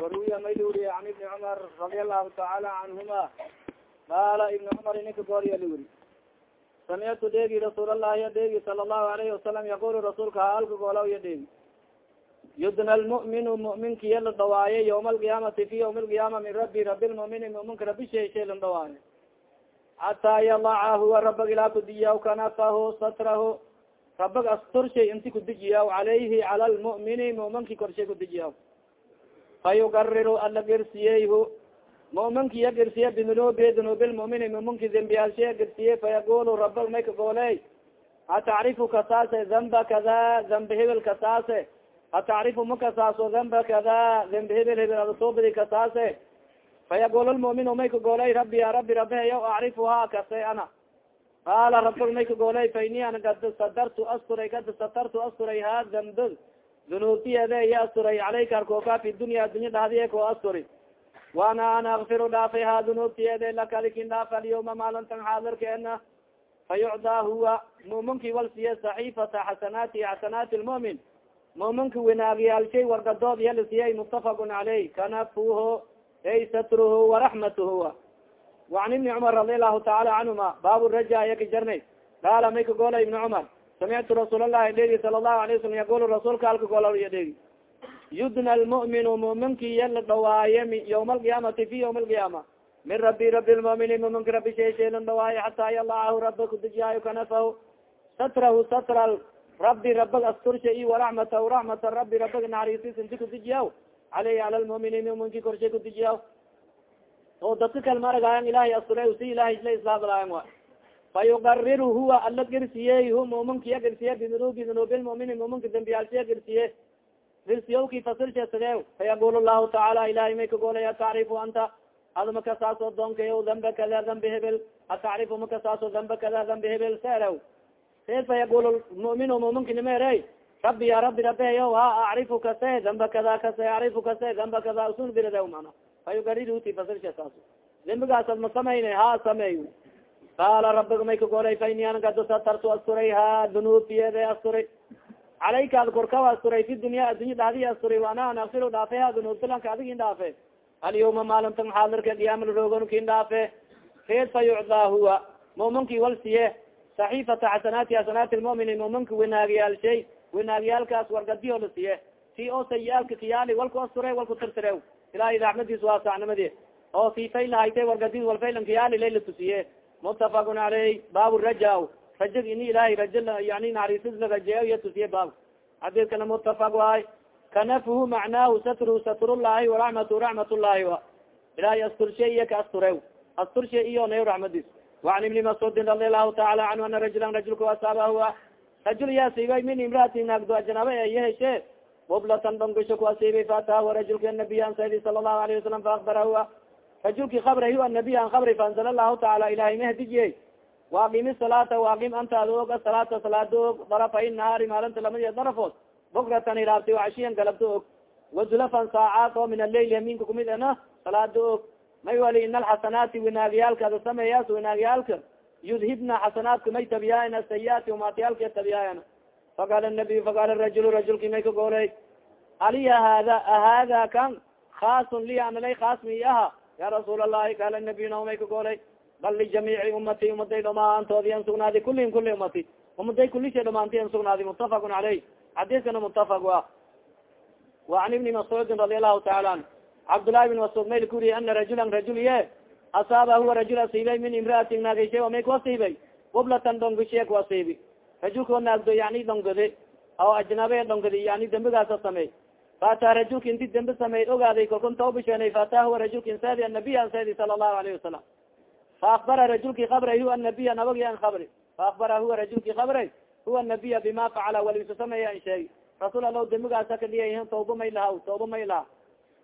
waruya may wuriye an ibni cumar radia allahu tacaala canhuma qaala ibni cumar ninka goorya liwuri samictu dheegi rasuul allahi dheegi sala allahu alayhi wasalam yaqulu rasuulka haalka goolaw ya dheegi yudna lmu'minu mu'minkiya la dhawaaye yawma alqiyaamati fi yawmi alqiyaama min rabbi rabi lmu'mini mu'minka rabi sheeshay la dhawaaye xataa yalaca huwa rabag ilaa kudiyaw kanafahu satrahu rabag asturshay inti kudijiyaw calayhi cala lmu'mini mu'minki korshay kudijiyaw fayugariru ala gersiyeyhu muminkiya gersiye bidunubi dunubi lmumini muminki dembiyaalshiya gersiye fayaqulu raba may kagooley atacrifu kasaase damba kada dambi hebel kasaase atacrifu ma kasaaso damba kada dambi hebel hebel adasubidi kasaase fayaqul lmuminu may kagooley rabi ya rabi rabihayaw acrifuha kase ana. Qaala rabag may kagooley fa ini ana kad sadartu asturay kad satartu asturay ha damb dunuubtiyeede iya asturay calayka arkooka fi dunya adunya dhahdiye ko asturi waana ana akfiru dhaafay ha dunuubtiyeede lakalikin dhaaf alyawma maalintan xaadirkeena fayucdaa huwa muminki wal siye saxiifata xasanaati xasanaati lmumin muminka winaagyaalshay wargadood yalisiye mutafaqun caleyh kanafuho ay satruhu waraxmatuhu waan ibni cumar radi allahu taala canhuma baabu raja yaka jarnay qaala may ibni cumar samictu rasuul allahi dhegi sala allahu alay wasalam yaqul rasuulka alka golaya dhegi yudna lmu'minu muminki yala dhawaaye yawma alqiyaamati fi yawma alqiyaama min rabi rabi lmumini muminka rabi sheesheelan dhawaaye xataa yalacahu raba kudijiyaayo kanafahu satrahu satra rabi rabag astursha i waraxmatahu raxmata rabi rabag naxariisis inti kudijiyaw caleyhi cala lmumini muminki korshay kudijiyaw oo dadka kal maragayan ilahay asture si ilahay isla islaadlaayan wa fayuqarir huwa ala gersiye hu muminkiya gersiye bidunubi dunubi lmumini muminka dembiyaalsiya gersiye rirsiyawki fasirshesade fayaqul lahu tacaala ilahay may kagoolaya tacrifu anta ad makasaaso doonkayo damba kada dambi hebel atacrifu makasaaso damba kada dambi hebel serew se fayaqul muminu muminka nimeere rabbi ya rabbi rabihayo ha acrifu kase damba kada kase acrifu kase damba kada usun birade mana fayugarirti fasirshesaaso dembigaasad ma samayna ha sameey qaala rabiga may kagoolay fa ini an kado satartu asturay ha dunuubtiyede asturay calayka ad korkaw asturay fi dunya addunya dhadi asturay ana an aksir dhaafe ha dunuubtilanka adigin dhaafe alyawma maalintan xaadirka qiyaama roogankin dhaafe reed fa yucdaa huwa muminki wal saxiifata xasanaati xasanaati lmumini muminka winaagyaalshay winaagyaalkaas wargadiyo la siye. Ti oo sayaalka kiyaali walku asture walku tirtire ilahay raxmadiis waa sacnimadi oo si faylahayte wargadid walfaylan kiyaali layla tusiye mutafaqun caleyh baabu raja rajag ini ilahay raja yani naxariisis la rajeeyo iyo tusiye baab xadiidkana mutafaq waay kanafuhu macnaahu satru satrullahi waraxmatu raxmat llahi wa ilahay asturshe iyo ka asture asturshe iyo nayo raxmadiis waan ibni mascuudin radi allahu taala canhu ana rajulan rajulka asaabahu rajul yaasiibay min imraati naagdo ajnaaba iyo heshe bublatan dongusho ku asiibay faataha rajulka nabiyan saydi sala allahu alayhi wasalam faakbarahu rajulki kabray anabiy an kabray faanzala lahu taala ilahay mahdijiye waaqimi salaata waaqim antaad og asalaata salaada og darafay nahaari maalinta lamadiya darafood bukratan hiraabti cashiyan galabta og wazulafan saacaat oo min alail haminka kumid ana salaada og may wali ina alxasanaati winaagyaalka ada sameeyaas winaagyaalka yudhibna xasanaadka may tabiyaayan asayiaati umaatiyaalka tabiyaayan faqaala nabiy faqaala rajul rajulki may ka gooley aliya hada ahada kan? Khaasun li analay khaas mi ya rasuul allahi kaala nabiyna may ka goolay bal lijamiici umati umaday dhamaantoodi an sugnaadi kulihim kuli umati umaday kulisha dhamaanti an sugnaadi mutafaqun caleyh xadiiskana mutafaq wa wa an ibni mascuudin radi allahu taala an cabdullahi bin mascuud mayl kuriye ana rajulan rajul ye asaaba huwa rajul asiibay min imraatin naagashe may ku asiibay bublatan dhongashiye ku asiibi rajulkao naagdo yani dhongade oo ajnabe dhongadi yani dembigaasa sameey faataa rajulka inti dembe sameey ogaaday kalkun taobisheenay faataa huwa rajulka insadi anabiy ansadi sala allahu alayhi wasalam faakbara rajulki kabray huwa nabiya nabagi an kabri faakbara huwa rajulki kabray huwa nabiya bima facala walisu sameeya an sheegi rasuul alah dembigaasa kadhiya tawba may laha tawba may laha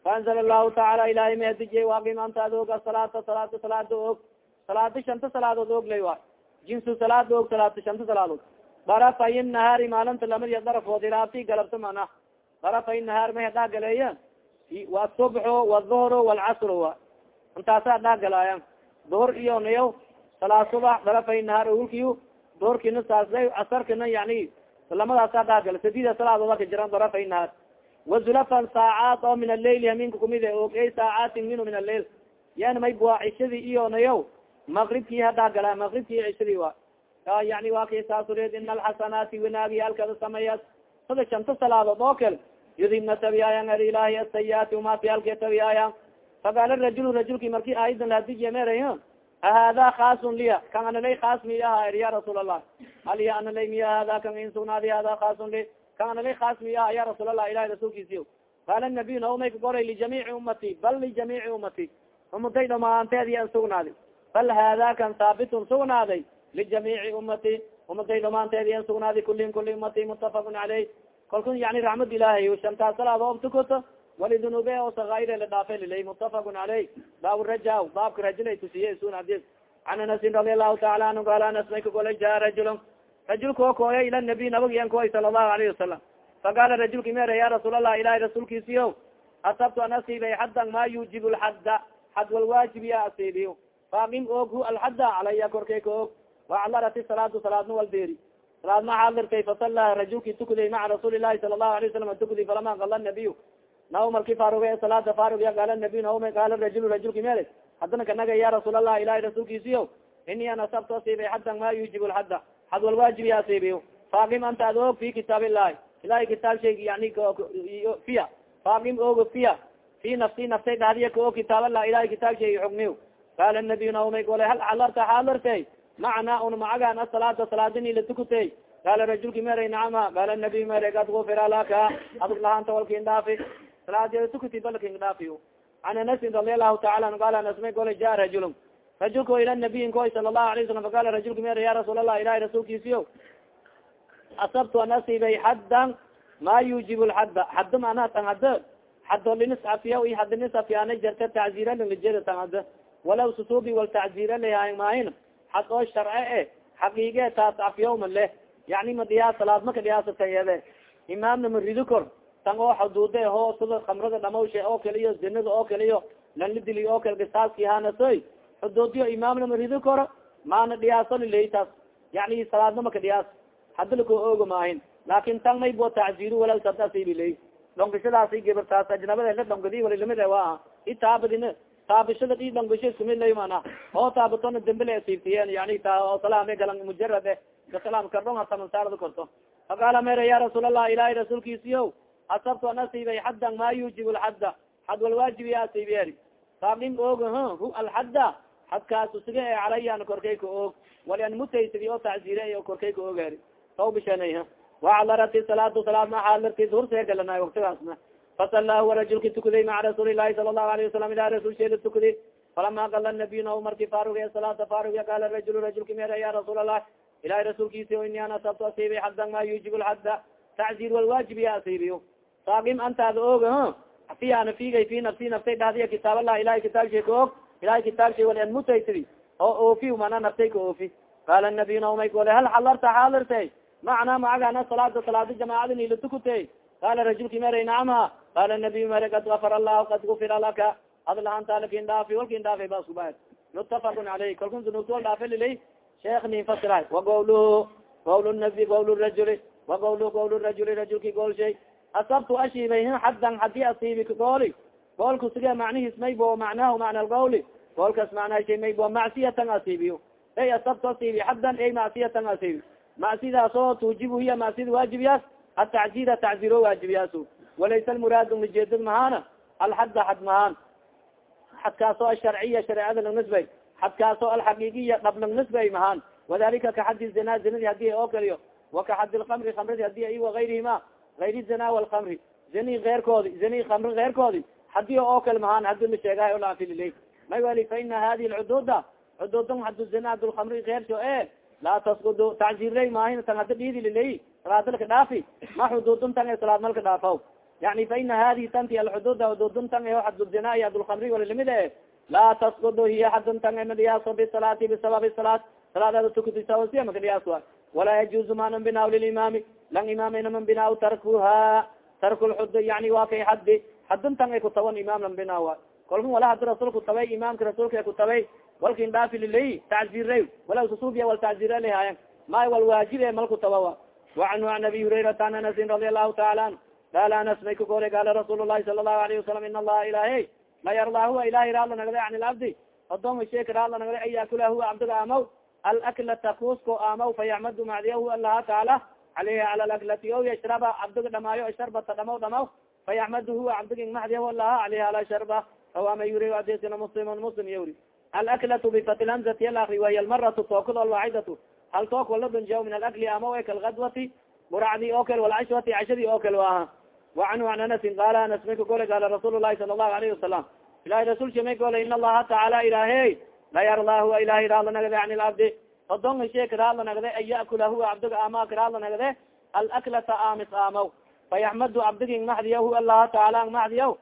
faanzala allahu tacaala ilahay mahadijiye waaqim anta ad og asalaata salaada salaada og salaada shanta salaadood og lay waay jinsu salaada og salaata shanta salaadood darafay nahaari maalinta lamadiya darafood ilaabti galabta mana darafay nahaar may hadhaa galeeya wasubxu wduhru walcasru wa intaasa hadhaa galaayan duhur iyo nayo salaa subax darafay nahaar hulkiyu duhurkina saasday casarkina yani lamadaas hadhaa gala sadida salaadoda ka jiran darafay nahaar wazulafan saacaat oo min alail haminka kumid og ay saacaatin minu min alail yan may bua cishadii iyonayo magribkii hadaa gala magribkii cishadii wa. Yani waa kay saasureed ina alxasanaati wanaagiyaalkada sameeyas sada shanta salaadood oo kale yudibna tabiyaayan ar ilahi asayaati umaatiyaalke tabiyaayan faqaala rajulu rajulki marki aayadan lahadijiya meray ahada khaasun liya kan analay khaas miya aha er ya rasuul allah aliya analay miya hada kan in sugnaadi hada khaasun li kan analay khaas miya aha ya rasuul allah ilahi rasuulkiisiyo qaala nabiy naomay ka goray lijamiici ummati bal lijamiici ummati umatay dhamaanteedi an sugnaadi bal hada kan haabitun sugnaaday lijamiici ummati umatay dhamaanteedi an sugnaadi kulin kuli ummati mutafaqun caleyh kalkun yani raxmad ilahay shantaa salaad oob tukoto walidunube oo sakaire la dhaafe lilay mutafaqun caleyh baab raja baabka rajulay tusiye sun hadis can anasin radi allahu taala anhu qaala anas may ka golay jaa rajulun. Rajulka oo kooya ila nabiy nabagiyan koy sala allahu alayhi wasalam faqaala rajulki mere ya rasuul allah ilahi rasuulkiisiyo asabtu an asiibay xaddan ma yuujib lxadda xad walwaajib ya asiibiyo faaqim og hu alxadda calaya korkay ka og waaclarati salaatu salaadna wal deeri salaad ma xaadirtay fasala rajulki tukuday maca rasuuli lahi sala allahu alayh wasalam tukudi falama kala nabiy naw marki faarug salaada faarug ya gaala nabiy nauma qaala rajul rajulki mele haddana kanaga ya rasuul allah ilahi rasuulkiisiyo ini an asabto asiibay xaddan ma yuujib lxadda xad walwaajib ya asiibiyo faaqim anta ad og fi kitaab illahi ilahay kitaab shayg yani fiya. Faaqim ogo fiya. Fi nafsi naftay dhahdiya ka og kitaab allah ilahay kitaab shayg xugmiy qaala nabiy naumay gole hal xalarta xaalartay macna un macagan asalaada salaadini la tukutay qaala rajulki meray nacama qaala nabiy mere kad gufira laka adig lahaanta walkin dhaafi salaadi tukuti balkin dhaafi an anasin radi allahu taala an qaala anas may gole ja rajulun. Rajulka ila nabiyin koy sala allahu alay salam faqala rajulka mere ya rasuul allah ilahi rasuulkiisiyo asabtu an asibay xaddan ma yujib lxadda xadda manaa tan hadda. Xado linis afiya i hada nis afiyaana jarta tacziira lingajeda tan hadda. Walaw susubi wal tacziira lehay maahin xad oo sharce e xaqiige taas afyawma leh. Yani ma dhiyaa salaad maka dhiyaasatayede imaamna ma ridi kor. Tan oo xuduude ho sida kamrada dhamawshe oo kale iyo zinada oo kale iyo lanladili oo kale kisaaski hanasoy xuduudiyo imaamna ma ridi koro maana dhiyaaso liley taas. Yani salaadna maka dhiyaas hada lako ooga maahin. Laakin tan may bo tacziru walaw sadasibiley dhonkishadaasi gabartaas ajnabada la dhongadi walilamid waa itaabadin taabishada i dhongisho iskumidlay mana oo taabatona dambile asiibtiyen yani ta oo salaame galan mujarad eh kasalaam kardhon hatamansaarada korto faqaala mere ya rasuul allah ilahi rasuulkiisiyo asabtu an asiibay xaddan ma yujib lxadda xad walwaajib ya asiibeeri faaqim og hu alxadda xadkaas usiga e calayan korkay ka og wali an mutaysidi oo tacziire o korkay ka ogeeri saw bishanay waclarati salaatu salaad ma xaalarti hurseegalana waktigaasna fasala huwa rajulki tukuday maca rasuuli lahi sala allahu alayه wasalam ila rasul sheeda tukuday falama gala nabiy na marki faruge salaata faruga qaala rajul rajulki mere ya rasuul allah ilahi rasuulkiisi ini an asabtu asiibay xaddan ma yujib lxadda tacziir walwaajib ya asiibiyo saaqim antaada og fi ana figay fi nafsi naftay dhahdiya kitaab allah ilahay kitaab shay ka og ilahay kitaab shay wali an mutaysidi oo oofi mana naftay ka oofi qaala nabiy naumay kole hal xalarta xaalartay macnaa macagana salaada salaada jamaacada nila tukutay qaala rajulki mere nacamha qaala nabiy mere kad gafar allahu kad gufira laka ad lahanta laakiin dhaafi walkin dhaafi ba iskuba mutafaqun caleyh kalkun dunugtol dhaafi lilay sheekh nin fasira wagawluhu gawl nabi gawl rajuli wagawlu gawl rajuli rajulki gool shay asabtu ashiibay xaddan haddii asiibi gooli goolku sige macnihiis maybo macnahu macna algawli goolkas macnaha shay maybo macsiyatan asiibiyo ay asabtu asiibi xaddan ay macsiyatan asiibi macsidaas oo tuujibu hiya macsida waajibiyaas atacziira tacziiro waajibiyaas walaysa almuraadu ujeedad mahaana alxadda xad mahaan xadkaasoo asharciya shareecada lang nisbay xadkaasoo alxaqiiqiya dhab lang nisbay mahaan wadalika kaxadi zina zinadi haddii oo kaliyo wakaxadi lkamri kamradi haddii i waغayrihima ayr zina walkamri zini eyrkoodi zini kamri eyrkoodi haddii oo kale mahaan hadi la sheegahay olaafililey may wali fa ina hadi lcududa cududan hadu zina hadulkamri ersho e laa taskudu tacziirey maahin tan hada dhiidi liley salaadalka dhaafi ma xududun tan e salaad yani fa ina hadi tanti alxududa xududun tan e hadulzina iyo hadulkamri wali la mid e laa taskudu hiya xadun tan e madiyaaso bisalaati bisababi salaat salaadada tukudisawasiya makadiyaas wa walaa yajuzu manan binaaw lilimaami lang imaamina man binaaw tarkuha tarku lxud yani waa kay xadi xadun tan ay kutawan imaam lang binaawa kolkan wala hadi rasuulku tabay imaamka rasuulka kutabay walkin dhaafi lilay tacziirey wala susubiya wal tacziire lihaayan may wal waajib e malku tabawa wacanhu an abi hurayrata an anasin radi allahu taala an qaala anas may ka goolay qaala rasuul lahi sala lahu alayhi wasalam in allaha ilahy la yardaa huwa ilahi raadla nagday an ilabdi adoonka sheeka raadla nagday an yaakula huwa cabdiga amaw alaklata kuusko amaw fayacmadu macdiyahu allaha taala alayhi cala laklati o yashraba cabdiga dhamaayo sharbata dhamaw dhamaw fayacmadu huwa cabdiga macdiyahu allaha alayhi ala sharba awama yuri adisina muslimun muslim yuri alaklatu bifati lamzati alakri wahiy almaratu tookad alwaxidatu hal took wala dunja min alakli ama kalgadwati buracdi oo kale walcashwati cashadii oo kale aha wacanhu an anasin qaala anas may ka gole qaala rasuul lahi sala allahu alayhi wasalam ilahi rasulka may gole in allaha tacaala ilahe la yardaa huwa ilahi raadla nagde an ilabdi odonga shee karaadla nagde an yakula huwa cabdiga ama karaadla nagde alaklata amis amaw fayaxmadu cabdigi macdiya hu allaha tacaala macdiyaw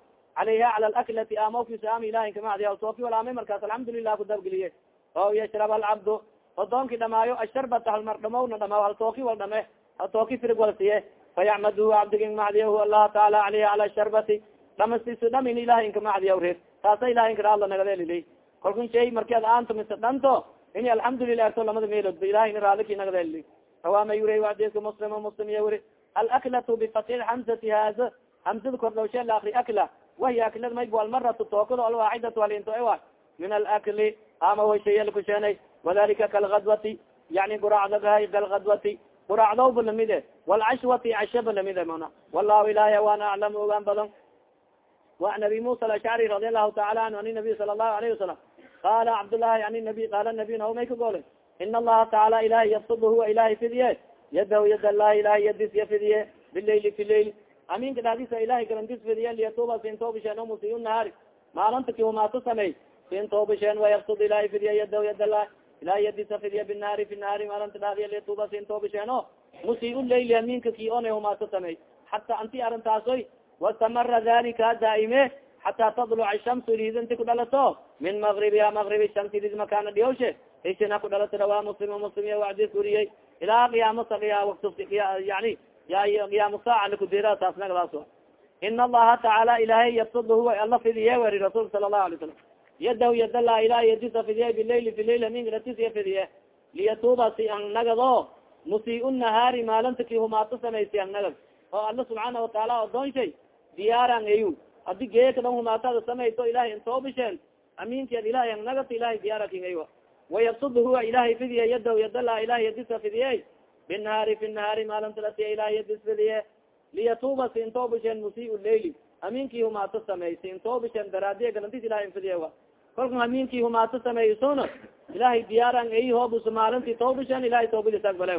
alayha cala alaklati amawkisaam ilahi kamacdiya tooki walaamay markaas alxamdulilah kudabgeliye o yashrab alcabdu odoonki dhamaayo asharbata halmar dhamowna dhamaw hal tooki wal dhame hal tooki firig wal siye fayacmadu cabdigi macdiya hu allaha taala alayha cala sharbati dhamastis dhamin ilahi inka macdiya reer taasa ilahi inkaraadla nagde lili kalkun shay marki ad aanto mise dhanto ini alxamdulilah erto lamada meelood ba ilahi raadiki nagde lili awama yuri adika muslim muslim iya wuri alaklatu bifati hamzati haza hamzada kordhawshe laakri akla wahiy aklad mayb almaratu tookado alwaaxidatu alinto ewa min alakli ama washayalkusheenay wadalika kalgadwati yani guracdagahay kalgadwati guracdowba lamide walcashwati cashaba lamide mana wallahu ilahi waan aclam ogaan badan wa nabi musa alashcari radi allahu taala anhu ani nabiy sala allahu alayhi wasalam qala cabdllahi ani nabi qaala nabiy naw may ka goole. In allaha taala ilahi yabsud huwa ilahi fidiye. Yadahu yad allahi ilahi yadis ya fidiye bilaili fi lail aminka dhadisa ilahay galantis fidiye. Liyatuba sin toobisheen o musiyu nahaari maalinta ki humaato samey sin toobisheen wayabsud ilahi fidiye. Yadahu yad allah ilahi yadisa fidiye binaari fi nahaari maalinta dhadiya liyatuba sin toobisheen o musiyu laili aminka ki one humaato samey. Hata anti arintaasoy wastamara dalika daaime xataa tadluca shamsu ridinti ku dhalato min magribiha magribi shamsi rid makana dhiyawshe isina ku dhalato rawaa muslim muslim wacdis uriyey ilaa qiyaamasa yani qiyaam saaca lakudira taas nagdaas in allaha tacaala ilahay yabsud huwa alla fidiye weri rasulka sala lahu alay salam yadahu yadala ilahi yadisa fidiye bilaili fi lail mingatisiya fidiye liyatuba si ang nagado musiiu nahaari maalinta ki humaato samaysi ang nagad oo alla subxaana wataala odoonshay diyaaran ayu hadi geekadhan humaatada samayso ilahay intoobisheen aminkeed ilahay ang nagata ilahay diyaarakin aywa wayabsud huwa ilahay fidiye yadahu yadala ilahi yadisa fidiye binahaari fi nahaari maalintalatiya ilahi yadis fidiye liyatuba si intoobisheen musiiu laili aminkii humaato samey si intoobisheen daraadiya galantis ilahay infidiye kolka aminkii humaato sameysona ilahay diyaaran ay hoobus maalintii toobisheen ilahay toobadis agbale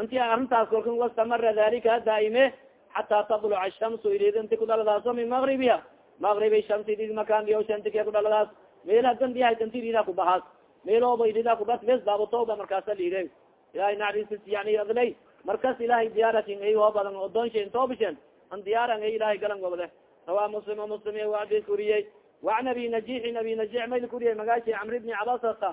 inti arrintaas kolkan wastamara dalika daaime xataa tadluca shamsu ilid inti kudhaladaaso min magribiha magribi shamsi idid makan diyawshantikia kudhaladaas meel hadan diyahay inti idida kubahaas meelooba idida kubas bes baabatoba markaasa liide ilahay naxariis yani adlay. Markas ilahay diyaaratin ay hoo badan odoonsha toobishen an diyaaran ay ilahay galan gobde rawaa muslim muslim adis kuriyey waan abi najixin abi najix mayl kuriyey magaashi camr bni cabasata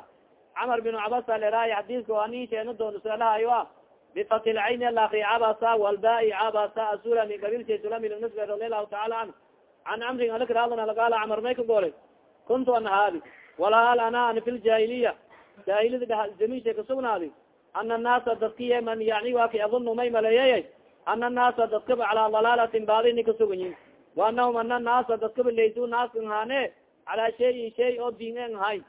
camar bin cabasa leraay xadiiska ani sheena doon sualahayo bifati lcayni alakri cabasa walbai cabasa asulami gabilsha sulami lnasbe radialahu taala anhu can camrin alikradana lagaala camar may ka goolay kuntu an haadi walahal ana an fi ljahiliya jahiliyada jamisha kasugnaadi ana naasa dadkiye man yani waa kay adunu may maleeyay ana naasa dadkaba calaa dalalatin baadini kasuganyin waanahum ana naasa dadkaba laysu naaskan haane calaa shayin shay oo diinen hay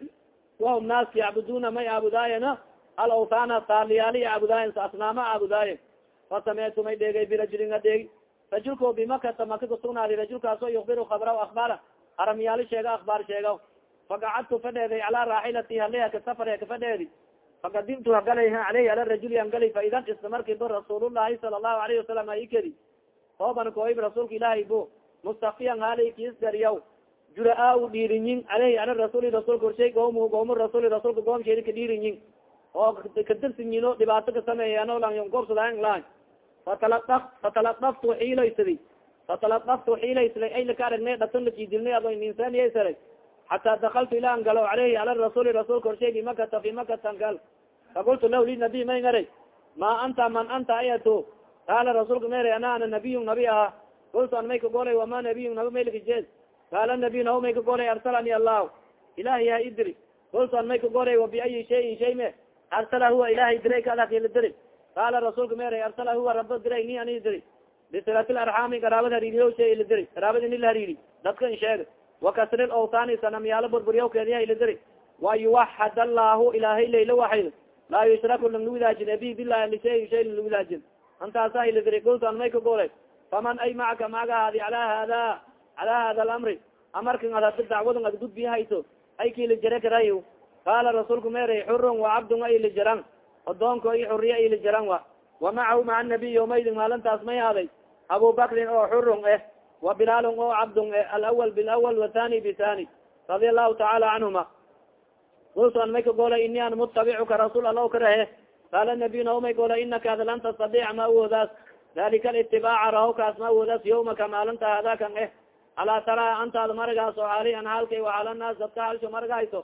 wahum naaska yacbuduna may aabudaayena alawtana taaliyaali caabudaayen asnaama caabudaayen fasametu may dheegay birajulin adeegi rajulko bimakata maka kasugnaadi rajulkaasoo yukbiru kabra akbaara haramyaali sheega akbaar sheega fakacadtu fadheeday calaa raaxilati haleha kasafare kafadheedi fakadimtu hagalay aleyhi ala rajuli angalay faidan isla marki bo rasuulullahi sala allahu alayhi wasalam aikedi tooban koib rasuulka ilaahay bo mustafiyan halay kiisgariyaw jura-aa dhiirinyin aleyhi ala rasuli rasuulka horshay goomu goomu rasuli rasuulka goomsheedi ka dhiirinyin oo kadirsinyino dhibaato ka sameeyano lang goobsadaan lang fatalaa fatalaqaftu xiilaysadi fatalaqaftu xiilaysla ay laka aragnay dhatan lakidilnay ado ninsaniyasara xataa dakaltu ila an galo aleyhi ala rasuli rasuulka horshay bimakata fi makatan gal fakultu lah linabiy may ngaray ma anta man anta ayato qaala rasuulka mayra ana ana nabiyu nabi aha kultu an may ka golay wama nabiyu nabi maylkajeed qaala nabiy nahu may ka golay arsalani allah ilahi ha idiri kultu an may ka golay wa biayi shayin shay me arsala huwa ilahay diray kaadakila diri qaala rasuulka mayra arsala huwa raba diray ni ani diri. Bisilat larxaami garaabad hariiriyo shay ila diri. Garaabad ini la hariiri dadka in sheega wakasri lawtani sanamyaalo burburyawkeediya ila diri. Wa yuwaxad allahu ilaahay layla waxayd laa yushraku lang lawidaajin bi bilahi lishay shay lang lawidaajin antaasa ila diri. Gultan may ka golay faman ay macaka maaga haadi ala hada ala hada alamri amarkan ad hada dacwadan ad gudbiyahayso ay kaila jare karay qaala rasuulku meeray xurun wa cabdun a ila jaran odoonko i xuriya ila jaran wa wa macahu maca nabiy yawmaydin maalintaas may haaday abu bakrin oo xurun eh wa bilaalun oo cabdun eh alawal bilawal wathani bithani radia allahu tacaala canhuma kultu an may ka goolay ini an mutabicuka rasuul alla karahe qaala nabiy nao may goolay inaka ada lan tastadiic ma awoodaas dalika alitibaaca rahokaas ma awoodaas yawmaka maalinta hadakan eh alaa taraa antaada maragaas oo ali an halkay wahalanaas dadka halsho maragayso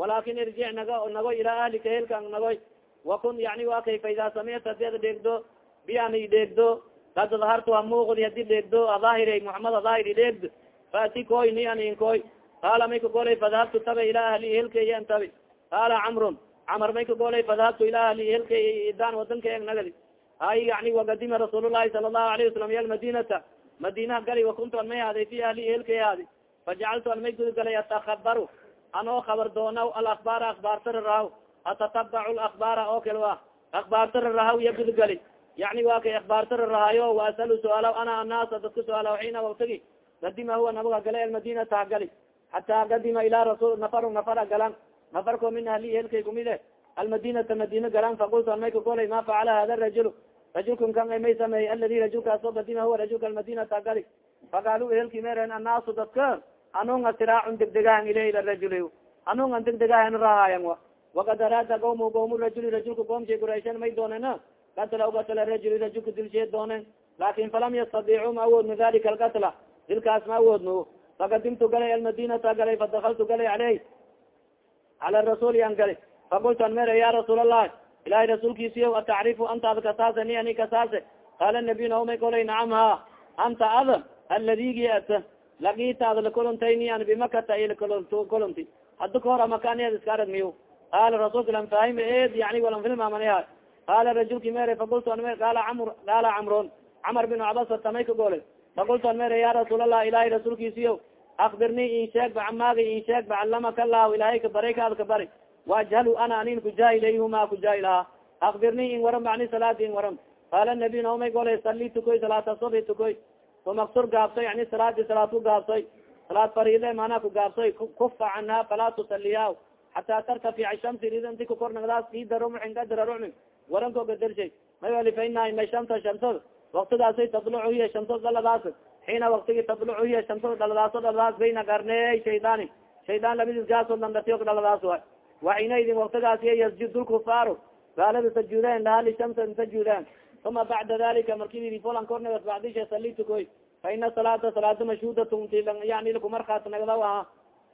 walakin irjic nago nagoy ilaa ahlika helkan nagoy wakun yani wa kay fa idaa samicta hadi ada dheegdo biani dheegdo kad dahartu amuqdi hadi dheegdo adahiri muhamed adahiri dheegdo faati koy ni an inkoy qaala may ka golay fadahabtu tabe ilaa ahli helkay an tabi qaala camrun camar may ka golay fadahabtu ilaa ahli helkay idaan wadanka eg nagadi ay yani wagadima rasuul llahi sala allahu alayhi wasalam ya madinata. Madinaha gali wakuntu an may haaday fi ahli helkay haadi. Fajacaltu an may gudi galay atakabaru anoo khabar doonaw alakbaara akbaartara rahaw. Atatabacu lakbaara oo kale wa akbaartara rahaw iya gudi gali. Yani wa kay akbaartara rahaayo waasalu suaalaw ana annaasa dadka suaalaw xiina waktagi gadima huwa nabaga gala almadinata hagali xataa gadima ilaa rasul nafaru nafara galan. Nafarko min ahli helkay kumide almadinata madina galan fakultu an may ka golay ma facala hada rajul rajulkan kan may sameeyey aladi rajulkaasoo gadima huwa rajulka almadinata gali faqaalu helki meren annaasu dadka anunga siraacun degdegahan ile ila rajul anungan degdegahan rahaayan wa wakad araada qawm qawm rajuli rajulka qoomshay qurayshan may doonena katla katla rajul rajulka dilshee doonen laakin falam yastadiicu ma awoodno dalika alkatla dilkaas ma awoodno fakadimtu galay almadinata galay fadakaltu galay aleyh cala rasuli an gali fakultu an mere ya rasuul allah ilahay rasuulkiisiyo atacrifu antaad kasaase ni ani kasaase qaala nabiy naomay kolay nacam ha anta ada aladigi ata lagiitaad lakolontay ni an bimakata ilakolonti hadda kahor amakaniad iska arag miyo qaala rasuulka lan faahim ed yani walan filmamaniha qaala rajulki mere fakultu an mer qaala camr qaala camron camar bin cabasa tamay ka golay fakultu an mere ya rasuul allah ilahay rasuulkiisiyo akbirni in sheeg ba camaaga in sheeg ba calamaka allahu ilahay ka baray kaad ka bari waajhalu ana anin kujahilayhuma kujahilaha akbirni in waram bani salaadi in waram qaala nabiy naomay golay sali tukoy salaata subi tukoy umaksur gaabsoy yani salaadi salaad ku gaabsoy salaad fariide maanaa ku gaabsoy kufa canha falaa tusaliya xataa tartafica shamsi ridanti kukornagdaas ida rumxin kadira rumin waranko gadarshay may wali fa ina ina shamsa shamsad waktidaasay tadlucu hiya shamsad dhaladaas xiina waktigi tadlucu hiya shamsad dhaladaaso dhaladaas bayna garney shaydaani shaydaan labadis gaasoo dandatiyo dhaladaas way wa xiinaidin waktigaas iya yasjud lkufaaru gaalada sajuudeen laha lishamsa sajuudeen uma bacda dalika marki folan kornagas bacdisha sali tukoy fa ina salaata salaada mashhudatun yani kumarkaas nagdaw aha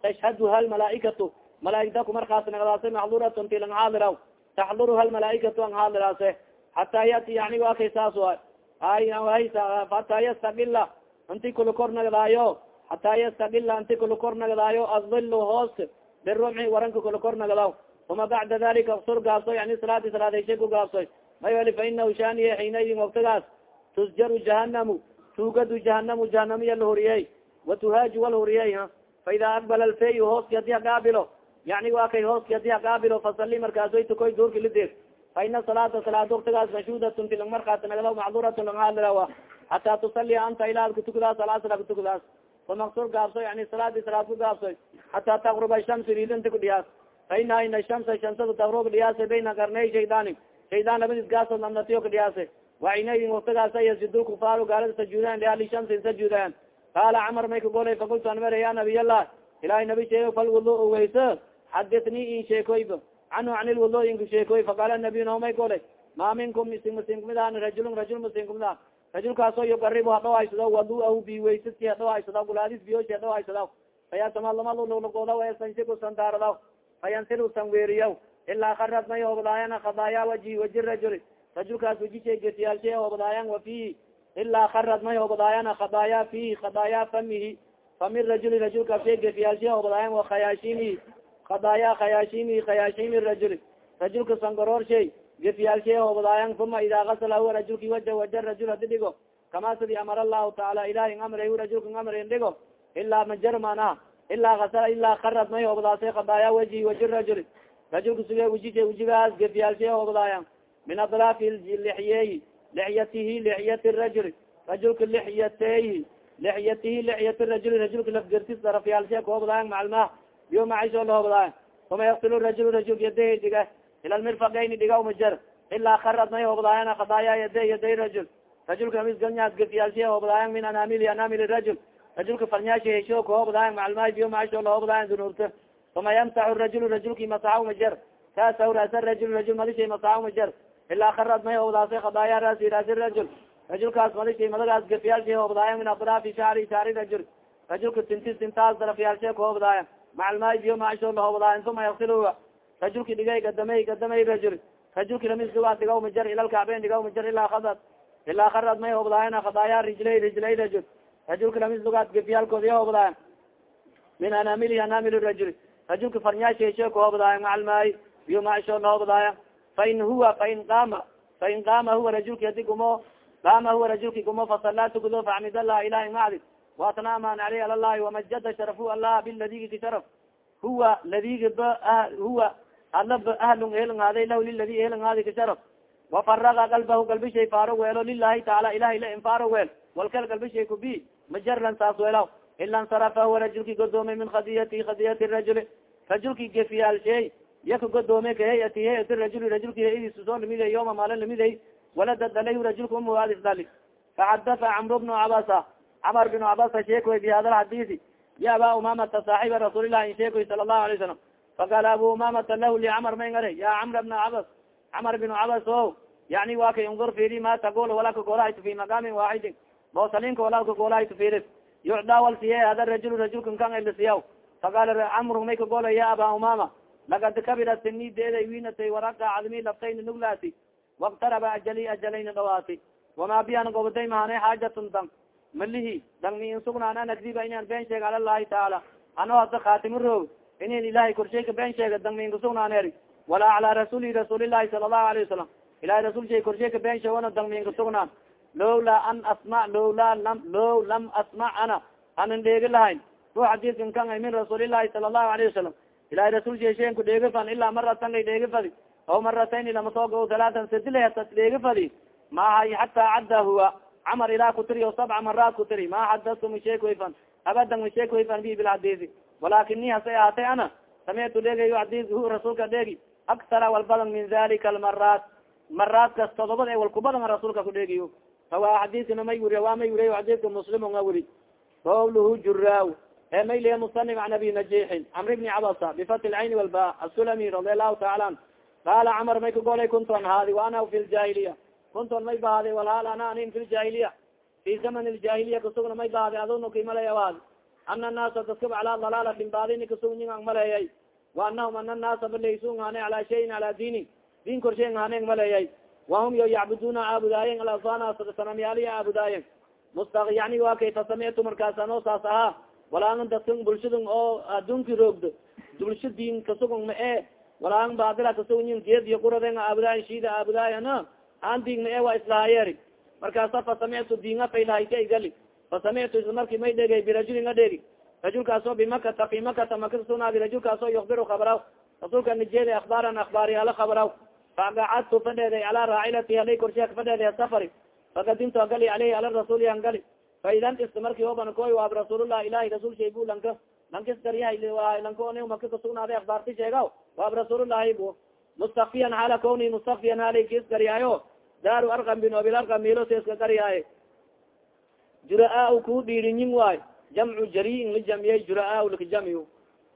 tashhaduha lmalaaikatu malaaigda kumarkaas nagdaase maxduratun ti lang haadiraw taxduruha lmalaaikatu ang haadiraase hataa yati yani wa kay saas wa hataa yastaqila inti kula kor nagdaayo hataa yastaqila inti kula kor nagdaayo adilu hoos birumci waranka kula kor nagdaw uma bacda dalika sur gaabsoy yani salaadi salaadashay ku gaabsoy may wali fa inahu shaniye xiinaydin waktigaas tusjaru jahanamu tuugadu jahanamu jahanamiya lahoriyey watuhaaju walhoriyey ha fa ida aqbala alfey hooski haddii haqaabilo yani wa kay hooski haddii haqaabilo fasali markaasoy tukoy duurki lideer fa ina salaata salaad waktigaas mashuudatun tilang markaata nagdaw macduratun lang hadirawa hataa tusalia anta ilaa kutukadaas alasra kutukadaas famaktur gaabsoy yani salaadi salaad ku gaabsoy hataa taqruba shamsi ridinti kudhiyaas fa ina ina shamsa shamsada tagrub dhiyaase bayna qarnay shaydani shaydaan labadis gaaso namnatiyo kadhiyaase wainaydin waktigaasa yasjud lkufaaru gaalada sajuudan liali shamsin sajuudan qaala camar may ka golay fakultu an mere ya nabiy allah ilahay nabi sheego fal wudu weyse xaditni in sheekoyba canhu can lwudu inku sheekoy faqaala nabiy naomay golay ma minkum misi musin kumidaan rajulun rajul musin kumida rajulkaasoo yuqaribu hadhaw haysado waduahu bi weysaski hadhaw haysada gulaadis biyoshi hadhaw haysada fayatamalamalunogoda esansiku sandaaradaw fayansilu sanweeriyaw ilaa karad may hobdaayan khadaaya waji waji rajul rajulkaas wajishay gesiyaalshe hobdaayan wa fihi ilaa karad may hobdaayan khadaaya fihi khadaaya famihi fami rajuli rajulkaas shay gesiyaalshe hobdaayan wa khayaashimihi khadaaya khayaashimihi khayaashimi rajuli. Rajulka sangoroor shay gefiyaalshe hobdaayan uma idaa gasala huwa rajulki waja waja rajul hadi dhigo kama sidii amar allahu taala ilahi amray rajulka amray dhigo ilaa majar mana ilaa asara ilaa karad may hobdaasay kadaaya waji waji rajul rajulka suge wujise wujigaas gefyaalshe hobdaaya min adraafi lixyeyi lixyatihi lixyati rajul rajulka lixyateyhi lixyatihi lixyati rajul rajulka lafgertis darafyaalshe kahobdaaya macalma biyo macisho lahobdaaya uma yaksil rajul rajulka yaday dhiga ila lmirfaqayni dhiga majar ilaa karad may hobdaayana kadaaya yaday yaday rajul rajulka misganyaas gefyaalshe hobdaaya min anamili anamili rajul rajulka farnyaashi hesho kahobdaaya macalmaay biyo macisho lahobdaaya dunuurta uma yamtaxu rajul rajulki masaxaw majar kaasaw raasa rajul rajul madishay masaxaw majar ilaa karad may hobdaasay kadaaya raasi raasi rajul rajulkaas madishay madagaas gefyaalshe hobdaaya min adraafi shacri shacri rajul rajulka tintis tintaas darafyaalshe kahobdaaya macalmaay biyo macisho lahobdaaya uma yaksilua rajulki dhigay gadamay gadamay rajul rajulki lamisdugaa dhigaw majar ila lkacbeyn dhigaw majar ilaa kadad ilaa karad may hobdaayana kadaaya rijlay rijlay rajul rajulka lamisdugaad gefyaalkoodi hobdaaya min anamili anamili rajul. Rajulka farnyaasheshe kahobdaaya macalmaay biyo macisho lahobdaaya fain huwa fain qaama fain qaama huwa rajulki hadi gumo qaama huwa rajulki gumo fasala tukudo faxmid allah. Ilahi macdi waatna amaan aleyh alalahi wamajada sharafu allah biladigi sharaf huwa ladigi ba huwa ala ba ahlun ehelngaaday lah liladi ehelngaadi ka sharaf wafaraga qalbahu galbishay faaro weelo lilahi taala ilahay la infaaro weel walkal galbishay kubi majaran saas weelaw ila nsarafa huwa rajulki godoomay min khadiyati khadiyati rajuli rajulki gefiyaalshey yaka godoome kahayati hayati rajuli rajulki hayadiisu soo limiday yooma maalin limiday walada dalayhu rajulka umuadis dhali faxadafa camru bnu cabasa camar binu cabasa sheekoy bi hada lxadisi ya aba umamata saaxiba rasuulilah in sheekoy sala allahu alay salam faqala abu umamata lahu licamar may ngare ya camra bna cabas camar binu cabas o yani wa kay undur firi ma tagol walaka goolahaytu fi maqaamin waaxidin boosalinka walaka goolahaytu firis yucdaa wal siye hada rajul rajulkan kan ilisiyaw faqala camru may kagola ya aba umama lakad kabira sini deeday winatay waraka cadmi laftayna nuglaati waktaraba ajali ajalayna dhawaati wama bian goboday mahane xaajatun dan malihi dangmi in sugnaan an inaan been sheega alalahi taala ano hada khaatimo roog inin ilahay korshayka been sheega dangmi inka sugnaaneeri walaa calaa rasuuli rasuulilahi sala allahu alayhi wasalam ilahay rasul shay korshayka been sheegona dangmi inka sugnaan lowlaa an asma lowlaa lam low lam asmac ana anan dheegi lahayn ru xadiiskan kan ay min rasuulilahi sala allahu alayhi wasalam ilahay rasul sheshenku dheegi fan ilaa maratan lay dheegi fadi aw maratayn lama soogo talaatan sadilehtas dheegi fadi maahay hataa cadda huwa camar ilaa kutiri o sabca maraat kutiri ma xadastu masheekoyfan abadan masheekoyfan bi bilxadiisi walakin ni hase ahaatay ana samictu dheegayo xadiis hu rasuulka dheegi aktara walbadan min dalika almaraat maraat kas todobad e walkubadan rasuulka kudheegiyo fawa xadiiskana may wuriy waa may wuriy xadiiska muslim nga wuri. Qawluhu juraaw e may liya musanif an abi najixin camr bni cabasa bifati lcayni walba asulami radi allahu taala an qaala camar may kagolay kunton haadi wa ana fi ljahiliya kunton may bahaaday walhaal ana anin fi ljahiliya fi zaman ljahiliya kasugna may bahaaday aduna kimalay awaad. Ana naasa daskab calaa dalalatin baadini kasugnin ang maleeyay. Wa anahum ana naasa balaysu hane calaa shayin calaa diinin diin korshe hane ang maleeyay wahum yo yacbuduna caabudaayen alasana sanamyaaliya caabudaayen musta yani wa kay fasamictu markaasano saas ahaa walaan dadkan bulshadun oo adunki roogdo bulsho diin kasugun ma e walaan baadila kasugunyin geed iyo quraden aabudaay shida aabudaayana aan diin ma e waa islahayeri markaasa fasamictu diinga faylahayta igali fasamictu isla marki may dhegay birajulin a dhegi rajulkaasoo bimakata fi makata maka sunaadi rajulkaasoo yukbiru kabaraw rasuulka nijeeda akhbaaran akhbaariyaala kabaraw faagacadtu fadheeday calaa raacilati halay korsheek fadheeday safari fakadimtu agali aleyhi ala rasuuli an gali faidan is marki oban koy waab rasuulullah ilahi rasuul shay bu lanka lankis gariyaha lanka on maka kasugnaaday akhbaarti sheegaw waab rasuulullahi bu mustakfiyan hala kawni mustakfiyan halay kis gariyaayo daaru arqam bin abil arqam miloseska gariyaaye jura-aa ku dhiirinyin waay jamcu jariin lijamiyey jura-aa likajamiy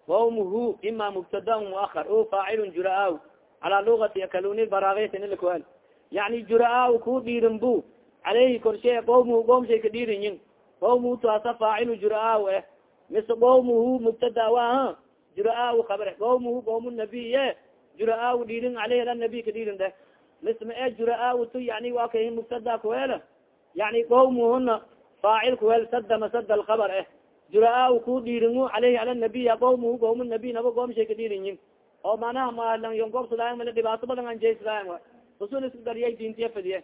qawmuhu ima mubtada muahar o faacilun jura-aa calaa lugati kaluni baraagaytinilikuel yani jura-aa ku dhiirin bu caleyhi korshe qawmuhu qoomshay ka dhiirinyin qawmuhu taasa faacilu jura-aa eh mise qawmuhu mubtada waha jura-aa kabre qawmuhu qawmu nabiye jura-aa dhiirin caleyhi la nabi ka dhiirin deh misma e jura-aa tu yani wa kay mubtada kuwel yani qawmuhuna faacil kuwel sada masada alkabar eh jura-aa ku dhiiringu caleyhi ala nabiya qawmuhu qawmu nabi naba qoomshay ka dhiirinyin oo manaha malanyonkobsadayan mala dhibaato badan anjeysadayan usul isku dariyay diintiya fadiye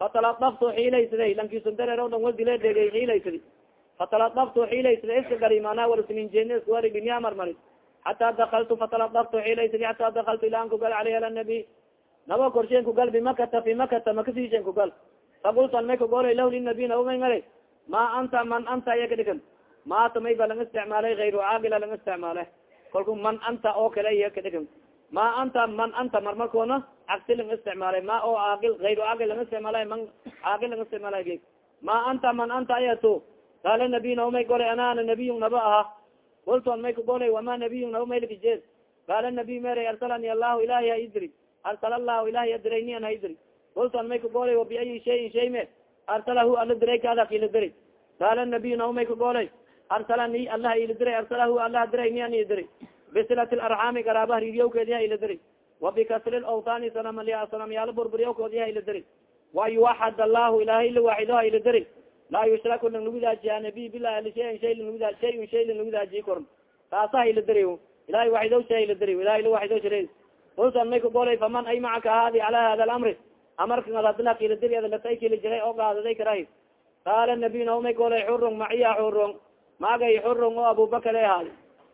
fataladaftu xiilaysday lankisundareero dhan wadile dhegay xiilaysadi fataladaftu xiilaysday iska gali manaa walsminjeen iswari binya marmari xataa dakaltu fataladaftu xiilaysadi xataa dakaltu ila an kugal aleyh ala nabi nabo korsheen kugal bimakata fi makata makasiishen kugal fakultu an may kagolay lah linabi naumay mara ma anta man anta iya kadhigan maata may ba lang isticmaalay ayru caagila lang isticmaale kalku man anta oo kale iya kadhigan ma anta man anta marmarkoona cagsi lang isticmaalay. Ma oo aagil ayru caagil lang isticmaalay man caagil lang isticmaalay ge ma anta man anta ayato qaala nabiy naumay golay ana ana nabiy naba aha. Kultu an may kagolay wama nabiy naumay lakajeed qaala nabiy meray arsalani allahu ilahi ha idiri arsala allahu ilahi adirayni an ha idiri kultu an may kagolay wabiayi shayin shay me arsalahu ala diray kaada kila diray. Qaala nabiy naumay kagolay arsalani allah ila diray arsalahu allah diray ni an idiri bisilat larxaami garaaba hariiryawkeedi ha ila diri wabikasri sanamaliya sanamyaalo burburyawkoodi ha ila diri wayuwaxad allahu ilahay la waaxido ha ila diri laa yushraku lang lagudaajiya nabiy bilah ali shayan shay langud shayun shay lang lagudaajiyi koron taasa ha ila diri ilahay waxido sha ila diri ilahay la waxido shire ulsan may kagolay faman ay macaka haadi cala hada alamri amarkan adadila kila diri adalatay kila jiray oo gaadaday karahi qaala nabiy naumay golay xurung maciya xurung maagay xurung oo abubakar e haadi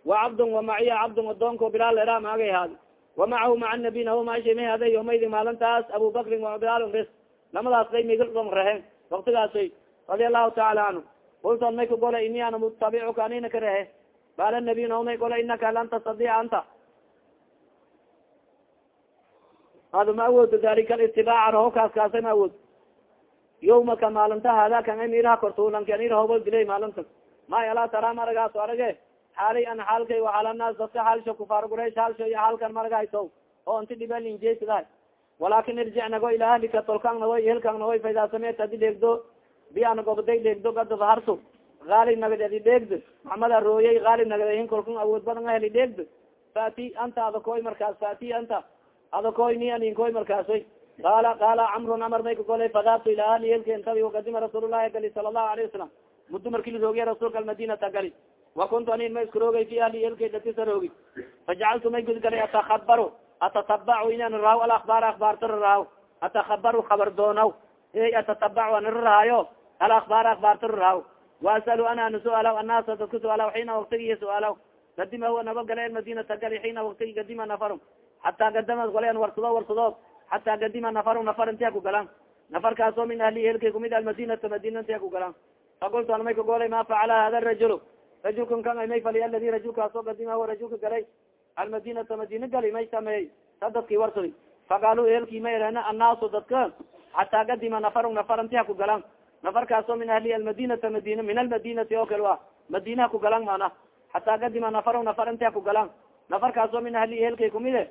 wacabdun wamaciya cabdun adoonko bilaal era maagay haadi wamacahu maca nabiy nahu maasha may haday yomaydi maalintaas abubakrin wa bilaalun bes lamadaas day migildom raheen waktigaasay radia allahu taala canhu kulton may ka golay ini ana mutabicuka anina ka rehe. Qaala nabiy nahu may golay inaka lan tastadiica anta. Ado ma awoodo dalika litibaaca raho kaas kaasa ma awood yawmaka maalinta hada kan amiraha kortulanki anira hobal dilay maalinta may alaa tara maragaas arage xaalay an xaalkay waxaalanaas dadka xaalsho kufaar quraysh haalsho iyo xaalkan maragayso oo inti dhibalinjeesidahay walaakin irjic nago ila ahlika tolkan nagoy ehelkan nagoy faidaa sameet adi dheegdo bi ana gobaday dheegdo gada baharto gaalib nagad adi dheegdo maxamada rooyay gaalib nagad hin awood badan heli dheegdo faati anta adakoy markaas faati anta adakoy ni aninkoy markaasoy qaala qaala camrun amar may kagolay fadaabtu ila ahli ehelka intabi wakadima rasuulullahi gali sala allahu alayhi wasalam muddo marki la roogiya rasuulka almadinata gali. Wakuntu anin ma iska roogay fi ahli elkay datisa roogi fajacaltu may gudgalay atakabaro atatabacu inan raaw alakbaar akbaarta raraaw atakabaru kabar doonaw. Ey atatabacu ana raraayo alakbaar akbaarta raraaw waasalu ana ana suaalaw annaasa dadka suaalaw xiina waktigiiyo suaalaw kadima huwa naba gale madinata gali xiina waktigi kadima nafaru hataa kadama gale an warsado warsado hataa kadima nafaru nafar intiya ku galan nafarkaasoo min ahli elkay kumid almadinata madina intiya ku galan fakultu an may kagolay ma facala hada rajul rajulkan kan may fali aladi rajulkaasoo kadima huwa rajulka galay almadinata madina gali may sameeyey sa dadkii warsadi faqaalu eelkii ma erena annaasu dadka hataa kadima nafarun nafar intiha ku galan nafarkaasoo min ahli almadinata madina min almadinati oo kale a madinaha ku galan mana hataa kadima nafarun nafar intiha ku galan nafarkaasoo min ahli eelkay kumide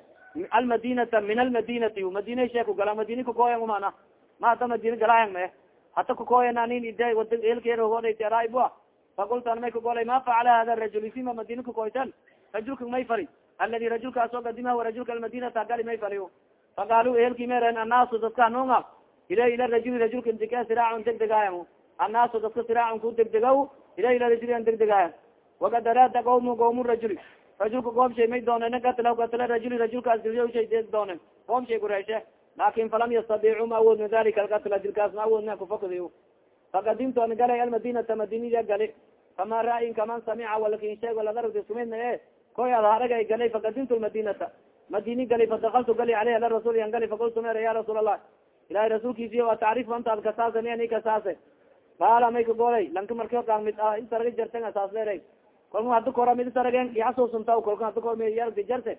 almadinata min almadinati madina shee ku galan madina kukoyan mana ma hata madina galayan me hata kukoyan anin ida wada eelkerogodharaibua fakultu an may kagolay ma facala hada rajul? Isima madina kukoytan rajulka may fari. Aladi rajulkaasoo kadima rajulka almadinata gali may fari faqaalu ehelki meren annaasu dadka hanunga ila ila rajuli rajulka dika siraacun degdegaaya annaasu dadka siraacun ku degdegaw ila ila rajuli an degdegaaya wakad araada qawmu qawmu rajuli. Rajulka qoomshay may doonen gatla gatla rajuli rajulkaas dilshay deeg doonen. Qoomshay kureeshe laakin falam yastadiicu ma awoodna dalika algatla dilkaas ma awoodna kufakdi fakadimtu an galay almadinata madinida gali fama ra'yin kaman samica walakin sheeg ladaragti sumidna e koy ad haragay galay fakadimtu lmadinata madini gali fadakaltu gali aleyh ala rasul an gali fakultu mer ya rasuul allah ilahay rasuulkiisiy a tacrifu anta ad kasaase ni ani kasaase qaala may kagolay lanka marka kaan mid ah isaragi jarten asaas leeray kolka hadi kora mid isaragen iasusunta kolka hadi kor myardi jarte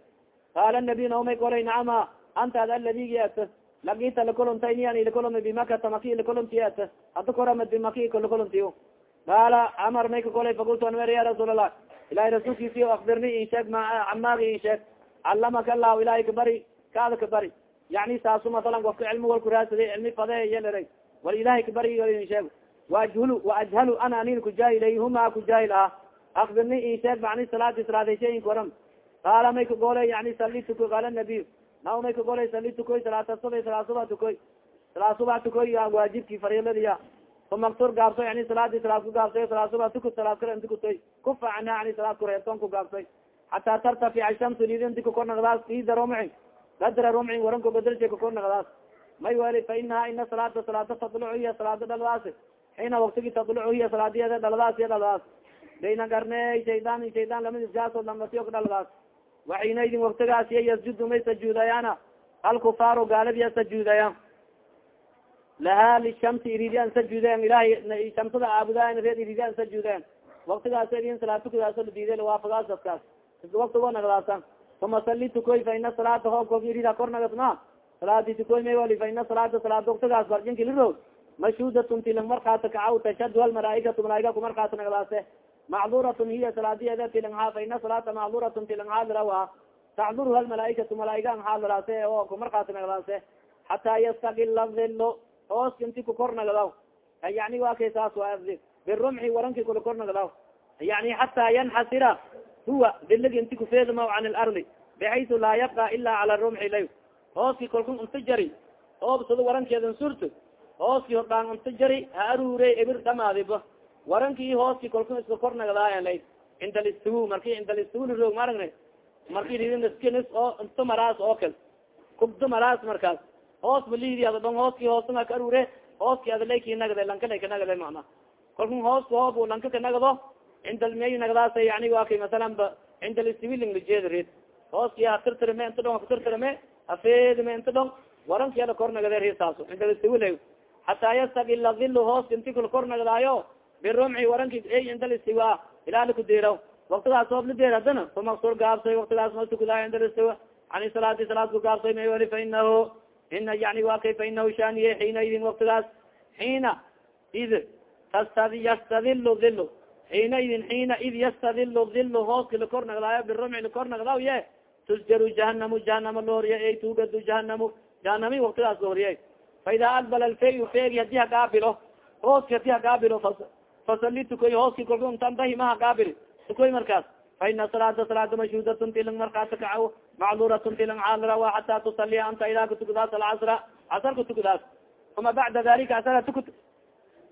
qaala nabiy naumay golay nacama anta ad aladigi at lagita lakolomta ini ani lakoloma bimakata maki lakolomti at hadi kora madi maki lakolomtiyo qaala camar may kagolay fakultu anwer ya rasuul allah ilahay rasuulkiisi akbirni insheeg amaagi insheeg calamaka allahu ilahay kabari kaada kabari yani saasu masalan kofka cilmi wal kuraasaday cilmi fade yelera wal ilahay kabari insheeg waajhulu waajhalu ana anin kujaahilay huma kujaahil ah akbirni insheeg mani salaati salaadashayin koran qaala may kagolay yani sali tuko qaala nabiy naw may kagolay sali tukoy salaata suba salaa suba tukoy salaa suba tukoy waajibki fariiladiya uma ktur gaabsoy yani salaadi salaad ku gaabsoy salaa suba tukud salaad kale inti kutoy kufa canha yani salaad kureebtoon ku gaabsoy hataa tartafica shamsu lidinti kakor naqdaas ida rumcin gadra rumcin waranko gadalsha kakor naqdaas. May weli fa inaha ina salaata salaada tadlucu hiya salaada dhaladaas xiina waktigi tadlucu hiya salaadiyeeda dhaladaas iyo dhaladaas bayna garney shaydaan shaydaan lamadisgaaso lamasiyo ka dhaladaas waxiinaydin waktigaas iyo yasjudu may sajuudayaana alkufaaru gaaladiya sajuudaya lahaa lishamsi iridian sajuudayan ilahay shamsada aabudayan reed iridian sajuudayan waktigaas idin salaad tukadaaso ladiiday waafagaas dadkaas waktigo nagdaasan uma sali tukoy fa ina salaata hoobkoob irida kor nagasma salaadi tukoy may wali fa ina salaata salaad waktigaas barjinki liro mashhudatun tilang markaata kacaw tashhadu almalaaikatu malaaika ku markaata nagdaase macduratun hiya salaadiyeeda tilanghaa fa ina salaata macduratun tilang xaadirawa tacduruha almalaaikatu malaaika ang xaadiraase oo ku markaata nagdaase xataa yastaqila dhilo hooska inti ku kor nagdaw yani wa kay saas waa birumxi waranki kula kor nagdaw yani xataa yanxasira huwa diligi inti kufeedamaw can lardi baxaysu laa yabqa ila cala rumxi lay hooski kolku inta jari oobsado warankeedan surto hooski hodhaan inta jari ha aruure ebir dhamaadiba waranki hooski kolku iska kor nagdaaya lay cinda listiwu marki cinda listiwu roog maragna marki ridinskins oo inta maraas oo kal kubdo maraas markaas. Hoos malidi ada dhon hooski hoosanga ka arure hooski adalay nagda lankalay kanagda mana kolku hooska hoob lanka kanagdo cinda may nagdaas yani wa kay masalan ba cinda listiwiling lajeeda hooski hatirtirme inta dhon hakutirtirme hafeedime inta dhon waranki ala kor nagde risaas cinda listiwil hataa yastagila dilu hooska inti kula kor nagdaayo birumci waranki ey cinda listiwa ilaa lakudeeraw waktigaas hoob ladeer hadana famaktur gaabsoy waktigaas ma tukudaay cinda listiwa ani salaadi salaad ku gaabsoy may wali fa inahu ina yani wa kay fa inahu shaniye xiina idin waktigaas xiina id tastad yastadilu dilu xiina idin xiina id yastadilu dilu hooski lakor nagdaayo birumci lakor nagdaaw ye tusjaru jahanamu jahanama looriya ey tugadu jahanamu jahanami waktigaas looriya fa ida aqbala alfeyu feegi haddii hagaabilo hooski haddii hagaabilo fasali tukoy hooski kolka intan bahima hagaabili tukoy markaas fa ina salaada mashhudatun tilang markaasa kacaw macduratun tilang caadira wa xataa tusaliya anta idaa katukadaas alcasra casar katukadaas uma bacda dalika asara tukut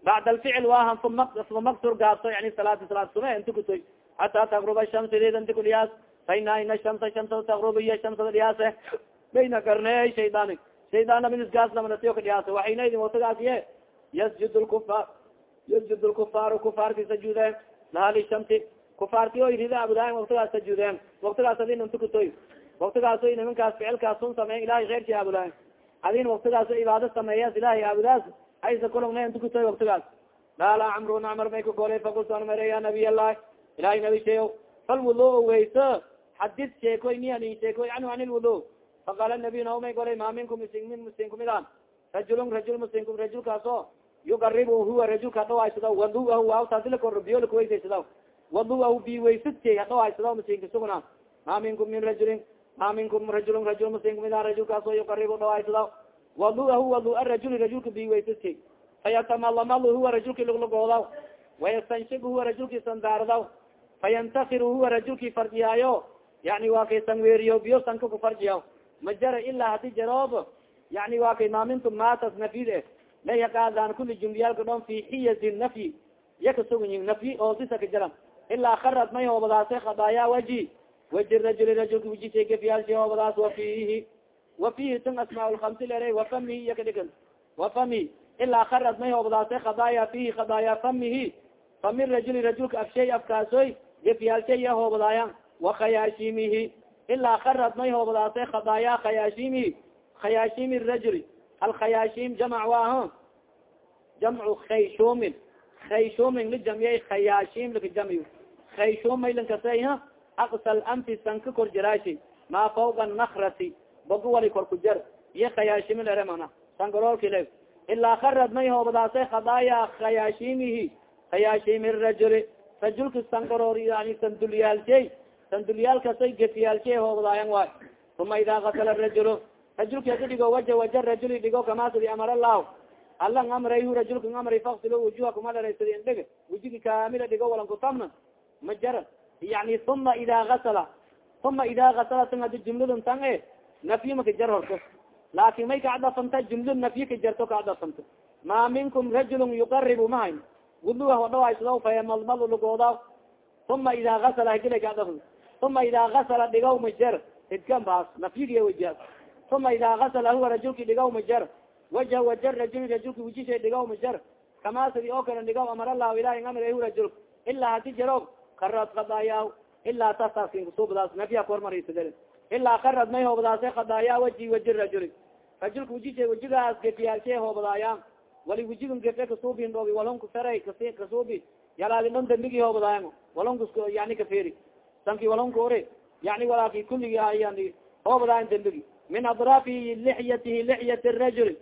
bacda alficl wahan uma maktur gaabso yani salaada salaad sume intukutoy xataa taqruba shamsi reedantikulyaas fa ina ina shamsa shamsa taqrub iya shamsada dhiyaase bayna garney shaydaan shaydaan laminisgaas lamanasiyo ka dhiyaase waxaynaydin watagaas ye yasjud lkufaar yasjud lkufaaru kufaarki sajuudeen laha lishamsi kufaarti o rida abudaayan waktigaas sajuudeen waktigaas adin intukutoy waktigaaso nimankaas ficilkaas sun sameeyen ilahay keyrki aabudaayan adin waktigaas ibaado sameeyas ilahay aabudaas aysa kulogna intukutoy waktigaas laala camruna camar may kagolay fakultu an mere ya nabiy allahi ilahay nabi sheeyo falwudu weyso xadid sheekoy niyanin sheekoy anhu an ilwudu faqala nabiy naumay golay ma minkum min muslim kumidaan rajulun rajul muslimkum rajulkaas yuqarib huwa rajulka hadhawaysada waduahu awtasilakorobiyo lakuweysaysada waduahu bi waysadkey hadhawaysada muslimka sugna ma minkum min rajulin ma minkum rajulun rajul muslim kumidaan rajulkaas o yuqarib dhawaysada waduahu wadu rajuli rajulka bi waysadkey fayatamallamalu huwa rajulki luglugoodaw wayastanshib huwa rajulki sandaardaw fayantakir huwa rajulki farjiyaayo yani waa kay sanweeriyo biyo sanka kufarjiya ma jara ilaa hadi jaroob yani waa kay maamintum maatas nafyid layaqaadan kuli jumliyaalka dhon fi xiyati nafyi yaka suganyi nafyi oosisa ka jaran ilaa karad may hoobadaase khadaaya waji waji rajuli rajulka wajisay gafyaalsi hoobadaas wa fiihi wa fiihi tan asmaa lkamsi lere wa famihi iya kadhigan wa fami ilaa karad may hoobadaase khadaaya fihi khadaaya famihi fami rajuli rajulka afshay afkaasoy gafyaalshay iya hoobadaayan wa khayaashimihi ilaa karad may hoobadaase khadaaya khayaashimihi khayaashimi rajuli alkhayaashim jamc waaho jamcu khayshumin khayshumin lijamiyay khayaashim lakajamiy khayshumay lankasay ha aqsal anfi sanka kor jaraashi maa fawqa nakrati bogo wali kor ku jar iyo khayaashimin ere mana sangaroolki le ilaa karad may hoobadaasay khadaaya khayaashimihi khayaashimi rajuli rajulka sangaroor yani sandulyaalshay sandulyaalkasay gefiyaalshay hoobadaayan waay uma idaa kasala rajulu rajulki hadi dhigo waja waja rajuli dhigo kamasidi amar lah alang amrayhu rajulka amri faksilo wujuhakum alarasadi indhig wujigi kaamila dhigo walan kutamna. Ma jara yani uma idaa asala uma idaa asala tan hadi jumladun tan e nafyi maka jar horto laakin may kacdafanta jumla nafyi ka jarto kacdafanta ma minkum rajulun yuqaribu mahayn. Wuduha hodhawaysado fayamalmal lugooda uma idaa asala hagila kacdafan uma idaa asala dhigaw ma jar idkan baas. Nafyigiy wajihaas uma idaa asala huwa rajulki dhigaw ma jar wajha waja rajuli rajulka wijishay dhigaw majar kama sidi oo kale dhigaw amar allahu ilahi amrhu rajul ilaa hadi jaro karad khadaayaa ilaa tasaaskusuubadaas nafya kormarisade ilaa karad may hoobadaase khadaaya waji waji rajuli rajulka wijishay wajigaas gefiyaalshe hoobadaaya wali wijigan gefe kasuubin dhoobi walhonka saray kasi kasuubi yalaadi dhon dambigi hoobadaayan walhonka yani kaferi sanki walhonka ore yani walaaki kuligi ayani hoobadaayan dambigi min adraafi lixyatihi lixyati rajuli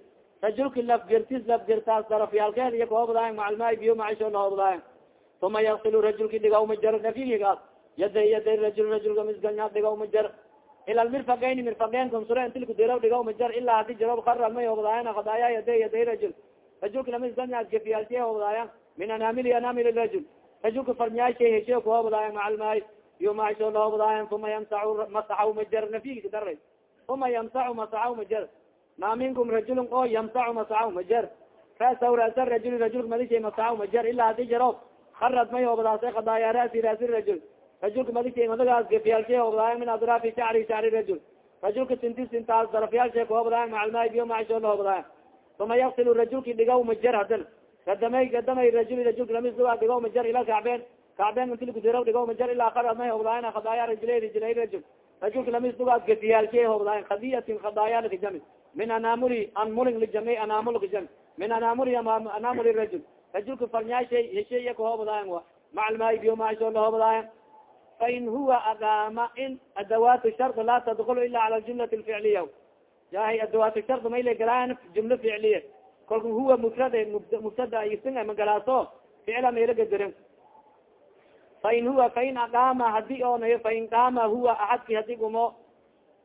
rajulka lafgirtis lafgirtaas darafyaalkeed iyo kahoobadaayan macalmaay biyo macisho lahoobadaayan uma yaksilu rajulki dhigaw majar nafigigaas yaday yaday rajul rajulka misganya dhigaw majar ila mirfaqeyni mirfaqeen kunsure intilku diraw dhigaw majar ilaa hadi jaro kara may hoobadaayan khadaaya yaday yaday rajul. Rajulka lamisganya gefiyaalshe hoobadaayan min anamili anamili rajul. Rajulka farnyaashay heshe kahoobadaayan macalmaay biyo macisho lahoobadaayan uma yamsacu masaxaw majar nafigi daray uma yamsacu masaxaw majar ma minkum rajulun o yamsacu masaxaw majar rasaw rasa rajul rajulka madishay masaxaw majar ilaa hadi jaro harad may hoobadaase khadaaya rasi rasi rajul rajulka madishay madagaas gefiyaalshe hoobadaaya min adraafi shacri shacri rajul rajulka sinti sintaas darafyaalshe kahoobadaaya macalmaay biyo macisho lahoobadaaya uma yaksilu rajulki dhigaw majar hadan gadamay gadamay rajuli rajulka lamisduga dhigaw majar ila kacbeen kacbeen intilkudiraw dhigaw majar ilaa harad may hoobadaaya khadaaya rajulay rajulay rajul rajulka lamisdugaas gefiyaalshe hoobadaaya khadiyatin khadaaya likajami min anamuri anmuling lijami anamul kijami min anamuri anamuri rajul rajulka farnyaashay hesheya kahoobadaayan wa macalmaay biyo lahoobadaayan fain huwa aqaama in adawaat shard laa tadkulu ila cala jumlati lficliya yahay adawaat shard mayle galaayan jumla ficliya kolka huwa mufrad mubtada isin magalaaso ficla mayla gadirin fain huwa fain aqaama hadi onayo fain qaama huwa axadki hadi gumo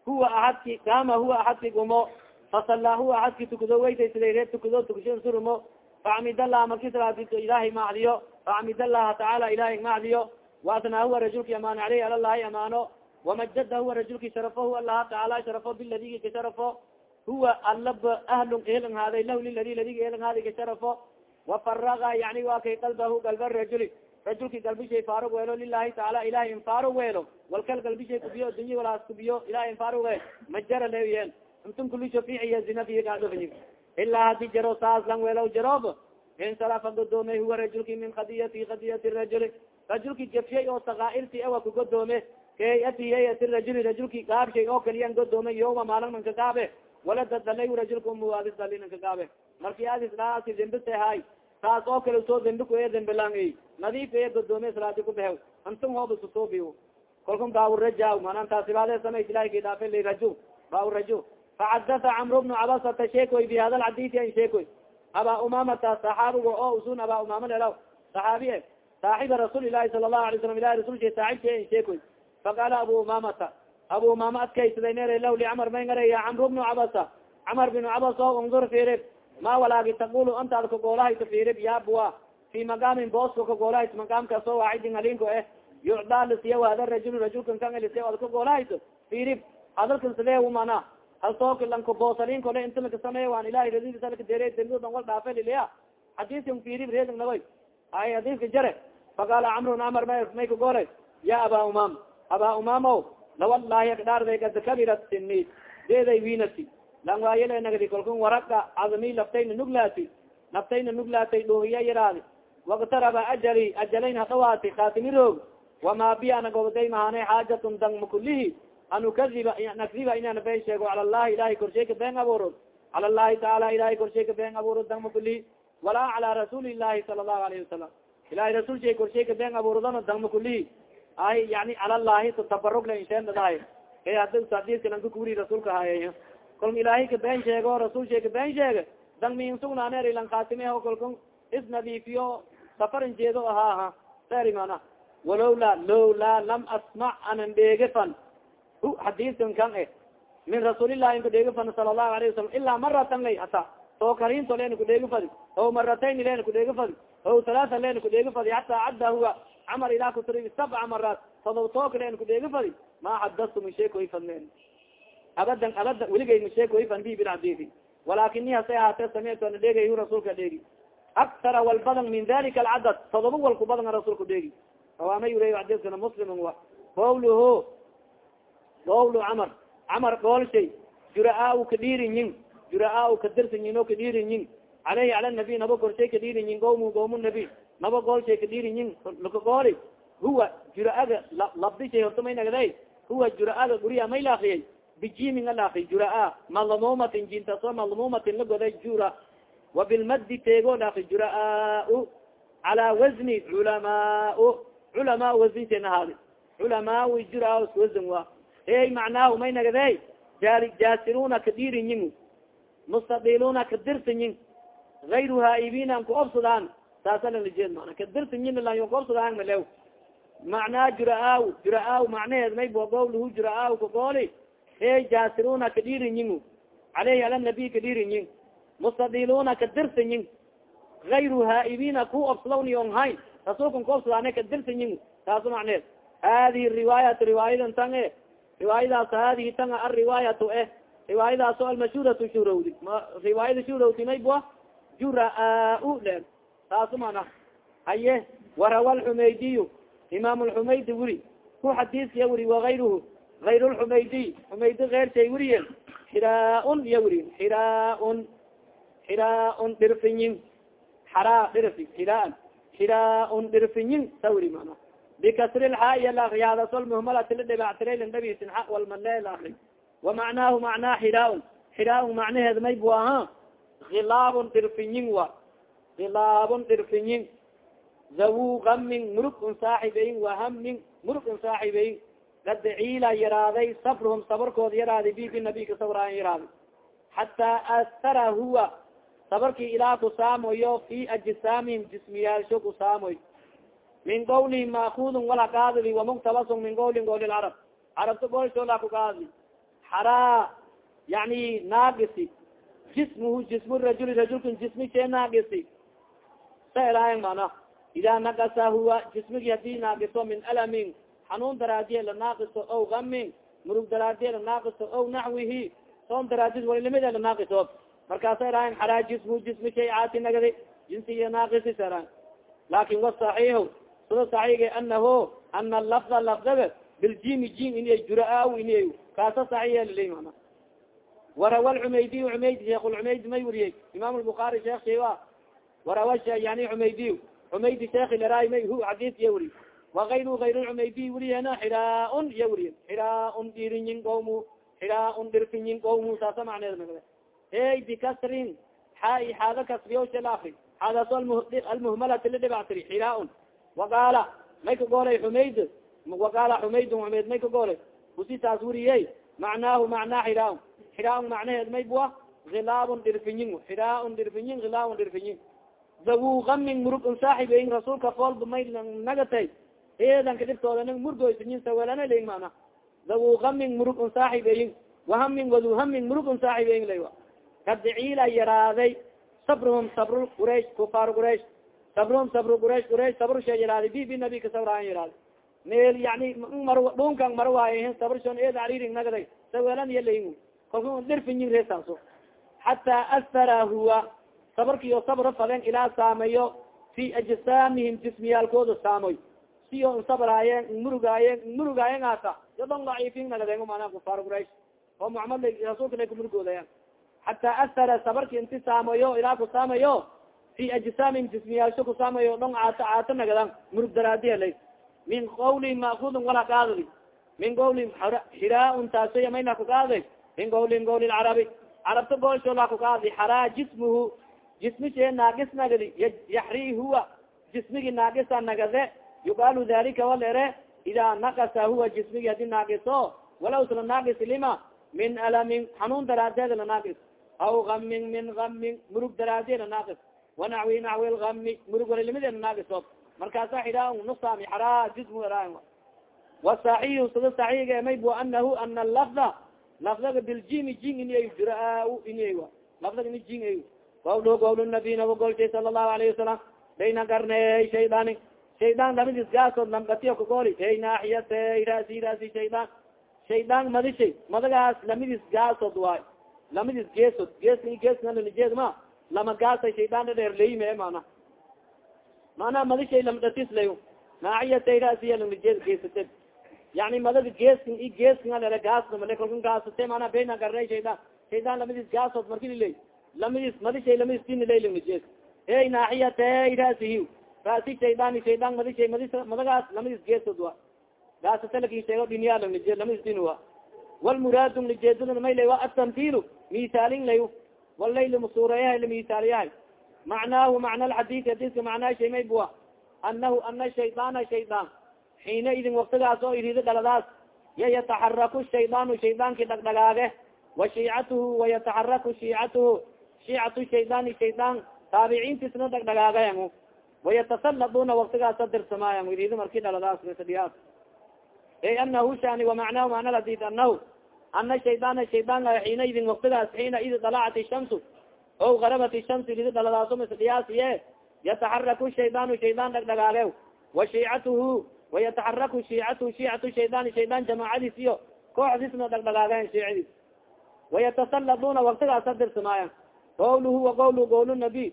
huwa aadki qaama huwa axadki gumo fasala huwa axadki tukado weytaysaday reer tukado tukashan surumo facamid allah marki salaadi ilahay macdiyo facamid allaha tacaala ilahay macdiyo waasnaa huwa rajulki amaan aleyh alalahi amaano wamajada huwa rajulki sharafo allaha tacaala sharafo biladigi ka sharafo huwa alaba ahlun kahelan haaday lahu liladi ladigi helan haaday ka sharafo wafaraga yani waa kay qalbahu galba rajuli rajulki galbishay faarug weelo lilahi taala ilahay in faarug weelo walkal galbishay kubiyo dunya walaas kubiyo ilahay in faarug we majara leeyen intun kulisho fiixiya zina figaadofyi ilaa hadi jaro saas lang weelaw jaroob insarafa godoomay huwa rajulki min kadiyati kadiyati rajuli rajulki jafshay oo sakaairti awa kugodoome kayati hayati rajuli rajulki gaabshay oo kaliyan godoomay yoma maalin nanka gaabe walada dalay rajulka umuadis dali nanka gaabe marki adis dhaasi dembite hay taas oo kale soo dembi ku e dembilang nadiif e godoome salaadi kubehew antun hooba susoobi kolkun baawuraja manan taasibaade samays ilahi ki dhaafe li raju baawuraju facadasa camr bnu cabasata sheekoy bi hada lxadisi an sheekoy aba umamata saxaabiga oo usun aba umama lelaw saxaabi e saaxiba rasuuli lahi sala lahu alay salam ilahi rasulka saaxibka an sheekoy faqala abu umamata abu umama adkaysaday nere law licamar may ngara ya camr bnu cabasa camar binu cabas o undur firib ma walaagi taqulu antaad kagoolahaysa firib yaabua fi maqaamin booska kagoolahayso maqaamkaasoo waacidin halinko eh yucdaa lisiya hada rajul rajulkan kan lisiya ad kagoolahayso firib hadalkan sidee umana hal tooka lanka boosalin kole inta laka sameey waan ilahay radiisa laka dere dembi dan wal dhaafe liliya xadiiskan firib reeding nagoy ay hadiiska jare faqaala camrun amar ma may kagoolay ya aba umam aba umamo lawalahi akdhaarday kad kabirat sini deeday winati lang waayele nagdi kolkun waraqa cadami laftayna nuglaati naftayna nuglaatay dhoohiya yaraadi waktaraba ajali ajalayn hadhawaati khaatimi roog wama bi ana gobday mahane xaajatun dang makulihi an ukadiba nakdiba inaan been sheego cala llahi ilahay korshay ka been abuuro cala llahi taala ilahay korshay ka been abuuro dang makulihi walaa cala rasuuli llahi sala allahu alayhi wasalam ilahay rasul shay korshay ka been abuurodana dang makulihi ay yani cala llahi tabarug la insheendadahay e hada sadiska lanka kuri rasuulka haye kolka ilaahay ka been sheego rasul shay ka been sheega dang miinsugnaaneri lan khaatimeho kolka isnadiifiyo safarin jeedo ahaa ha seri mana walowla lowla lam asmac anan dheegefan hu xadiiskan kan e min rasuulillahi inka dheegefan sala allahu alayhi wasalam ilaa maratan lay hata oo karinto len kudheegi fadi o maratayn len kudheegi fadi o talaata len kudheegi fadi hataa cadda huwa camar ilaa kutri sabca maraat todob tooka len kudheegi fadi ma xadastu misheekoy fadnen abadan abada weligay misheekoy fan bi bilxadiisi walakini hase ahaatee samictu ana dheegay rasuulka dheegi aktara wal badan min dalika alcadad todoba walku badan rasuulka dheegi awama yura xadiiskana muslim wa. Qawluhu qawlu camar camar goolshay jura-aa ka dhiiriyin jura-aa kadirsanyin o kadhiirinyin aleyhi ala nabi naba korshay kadhiirinyin gowmu gowmu nabi. Naba goolshay kadhiirinyin lakagooli huwa jura-aga labdishay horta may nagday. Huwa jura-aga guriya may laakiyay bijimin a laaki jura-a malmumatin jintaso malmumatin la goday jura. Wabilmadi teego laaki jura-aa cala wazni culamaa culamaa wazinten ahaadi culamaa jura wazn wa hey macnaahu may nagday jaasiruna kadhiirinyin mustadiluna kadirsanyin ayru haaibina ku obsadaan saasa lalajeed mana kadirsanyin lan kuobsadaan malew macnaa jura-aa jura-aa macnaheed may bo gowluhu jura-aa kagooli hey jaasiruna kadhiirinyin aleyhi ala nabi kadhiirinyin mustadiluna kadirsanyin ayru haaibina ku obsadawni on hayn. Rasuulkan kuobsadaane kadirsanyin taasu macneed hadihi riwaayat riwaayadan tan e riwaayadaas hadihi tan ariwaayatu eh riwaayadaas o almashhuratu shurowdi riwaayada shurowdi maybua jura-aa le taasu mana haye warawa lxumaydiy imaam lxumaydi wuri. Ku xadiiskiya wuri waayruhu ayr lxumaydiy xumaydi keershay wuriye xiraaun iya wuri. Xiraaun xiraaun dhirfinyin. Xaraa dhirfi. Xiraan xiraaun dhirfinyin. Sa wuri bikasri lxaaya laakriyaadasol muhmalati la dhibactiraylan dhabisin xa walmale laakri wamacnaahu macnaa xiraaun xiraaun macnaheed may bu aha khilaabun dhirfinyin wa khilaabun dhirfinyin zawu gamin murug un saaxibeyin wahamin murug un saaxibeyin kad ciila yaraaday sabruhum sabarkood yaraaday bi binabika sawraan yaraaday xataa astara huwa sabarkii ilaa kusaamoyo fi ajisaamihim jismiyaalsho kusaamoy min qawlihim maakudun wala kaadili wamuktabasun min qawlin qawli lcarab carabta golshola kukaadli xaraa yani naagisi jismuhu jismu rajuli rajulkan jismi shee naagisi sa elaayan mana idaa nakasa huwa jismigi haddii naagiso min alamin xanuun daraadiye la naaqiso ow gamin murug daraadiye la naaqiso ow naxwihi soon daraadid walilimid la naaqiso markaasa elaayan xaraa jismu jismi shay caati nagadi jinsiya naaqisi seraan laakin wasaxiixu sida saxiiga anahu ana lafda lafdaga biljimi jim iniy jura-aa iniy kaasa saxiihlilay mana warawa lxumaydiy xumayd sheekh lxumayd may weriyey imam lbukaari sheekh sha warawa yani xumaydiy xumaydi sheekh laraay may hu xadiis iya weriy waayru ayr lxumaydiy weriyena xiraaun iya weriye xiraaun dhirinyin qawmu xiraaun dhirfinyin qawmu saasa macneed nagde hey bikasrin xaa xaada kasbiyo shalaafri xaadaso almuhmalati ladhibactiri xiraaun waqaala may ka goolay xumayd waqaala xumayd may ka goolay. Usi taas weriyey macnaahu macnaa xiraaun xiraaun macnaheed may bua hilaabun dhirfinyin. Xiraaun dhirfinyin hilaabun dhirfinyin. Dawu gamin murug un saaxibeyin rasuulka foolba may nagatay eedanka dhibtooda nag murgoysinyin sawelana leyin mana dawu gamin murug saaxibeyin wahamin wadu hamin saaxibeyin laywa kadiciila yaraaday sabruhum sabru quraish kufaar quraish sabruhum sabru quraish quraish sabr sha yaraaday bi bi nabi ka sabraan yaraaday meel yani mar dhunkan mara waaye sabrshon eed ariring nagaday sawelan iya layin kalku dhirfinyin reesaaso. Xataa asfara huwa sabarkiyo sabra faden ilaa saameyo fi ajsaamihim jismiyaalkooda saamoy. Siyo nsabraayen nmurugaayen nmurugaayen ata yadon daciifin nagadeen mana kufaar quraish oo muxamed rasuulka lay kumurugoodayan xataa asfara sabarki inti saamoyo ilaa kusaamayo fi ajsaamihim jismiyaalsho kusaamayo dhon caato caato nagadan murug daraadiya lay min qawlihim maakudun wala kaadadi min qawlihim xiraaun taasoya mayna kukaaday min qawlihim qawli lcarabi carabta goolshola kukaadi xaraa jismuhu jismi shee naagis nagadi yaxri huwa jismigi naagisa nagade yuqaalu dalika walere idaa nakasa huwa jismigi hadi naagiso walaw sla naagis lima min alamin xanuun daraadeed la naagis aw gamin min gamin murug daraadee la naagis wanawi naxwi lgami murug walalimide la naagiso markaasa xidhaa nusaami xaraa jismu ra wasaxiyu sida saxiiga may bu anahu ana lafda lafdaga biljimi jin iniy jura iniy lafdaga ni jin ay gawlo gawlo nabi golshay sala allahu alayhi wasalam bayna garney shaydani shaydaan lamidis gaasood lambatiyo kagooli hey naaxiyate rasi rasi shaydaan shaydaan madishay madagaas lamidis gaasood waay lamidis geesod gees geesnalanijeed ma lama gaasa shaydaan dhadheer leyme mana mana madishay lamdatis lay naaxiyate rasiya lanijeed geesate yani madada geeskin i geeskin alere gaasnamale kalkan gaasate mana bayna garney shaydaan shaydaan lamadiis gaasood marki liley lamadiis madishay lamadiis dinileylijes ey naaxiyatey rasihi rasi shaydaan shaydaan madishay madis madagaas lamadiis geesood wa gaasatalakin sheego dhinyaalnije lamadiis din wa walmuraadu nijeedadana maylay wa atamtilu misaalin lay walayli masuureyahay lamisaaliyahay macnaahu macna alxadid hadiska macnaa shay may bua anahu ana shaydaana shaydaan xiina idin waktigaas oo irido dhaladaas ya yataxaraku shaydaanu shaydaanki dhagdhagaage wa shiicatuhu wayataxaraku shiicatuhu shiicatu shaydaani shaydaan taabiciintiisna dhagdhagaagayan wayatasaladuna waktigaasa dirsamaayan irido marki dhaladaas diyaas e anahu shani wamacnaahu macna hadid anahu ana shaydaana shaydaan xiina idin waktigaas xiina idi dalacat shamsu o garabat shamsu irido dhaladaaso mis dhiyaasiye yataxaraku shaydaanu shaydaan dhagdhagaage wa shiicatuhu wayataxaraku shiicatu shiicatu shaydaan shaydaan jamaacadiis iyo kooxdiisna dhagdhagaageen shiicadiis wayatasaladuna waktigaasa dirsamaayan qawluhu wa qawlu qawl nabiy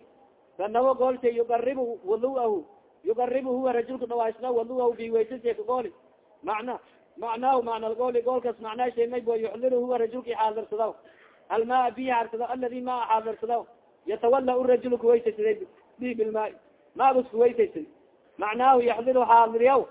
kanabo goolsha yugaribu waluahu yugaribu huwa rajulka dhawaasna waluahu biwaysashe kagooli macna macnaahu macna lgooli goolkas macnaa shay may bo yuxdiru huwa rajulki xaadirsadaw almaa bihi harsadaw aladi maa xaadirsadaw yatawala rajul kuwaysaysaday bi bilmaa maagus kuwaysaysad macnaahu yaxdiru xaadiriyaw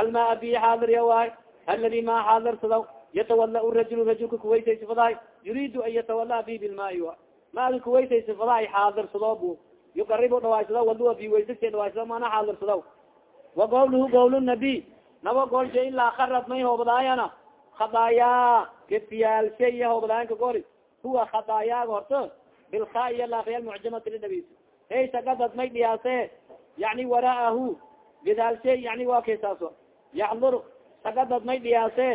almaa bihi xaadiriya waay aladi maa xaadirsadaw yatawala rajul rajulka kuwaysaysafadahay yuriidu an yatawala bi bilmaai wa. Maagi kuwaysaysafadahay xaadirsado bu yuqaribu dhawaysadaw walua biwaysase dhawaysada mana xaadirsadaw wa qawluhu qawl nabiy naba goolsha ilaa karad may hoobadaayana khadaayaa gefiyaalsha iya hoobadaayanka gooli. Huwa khadaayaaga horto bilka iyo laafiyal mucjamati lidhabis hey sakadad may dhiyaase yani waraahu. Gidaalshe yani waa kaysaaso yaxdur sakadad may dhiyaase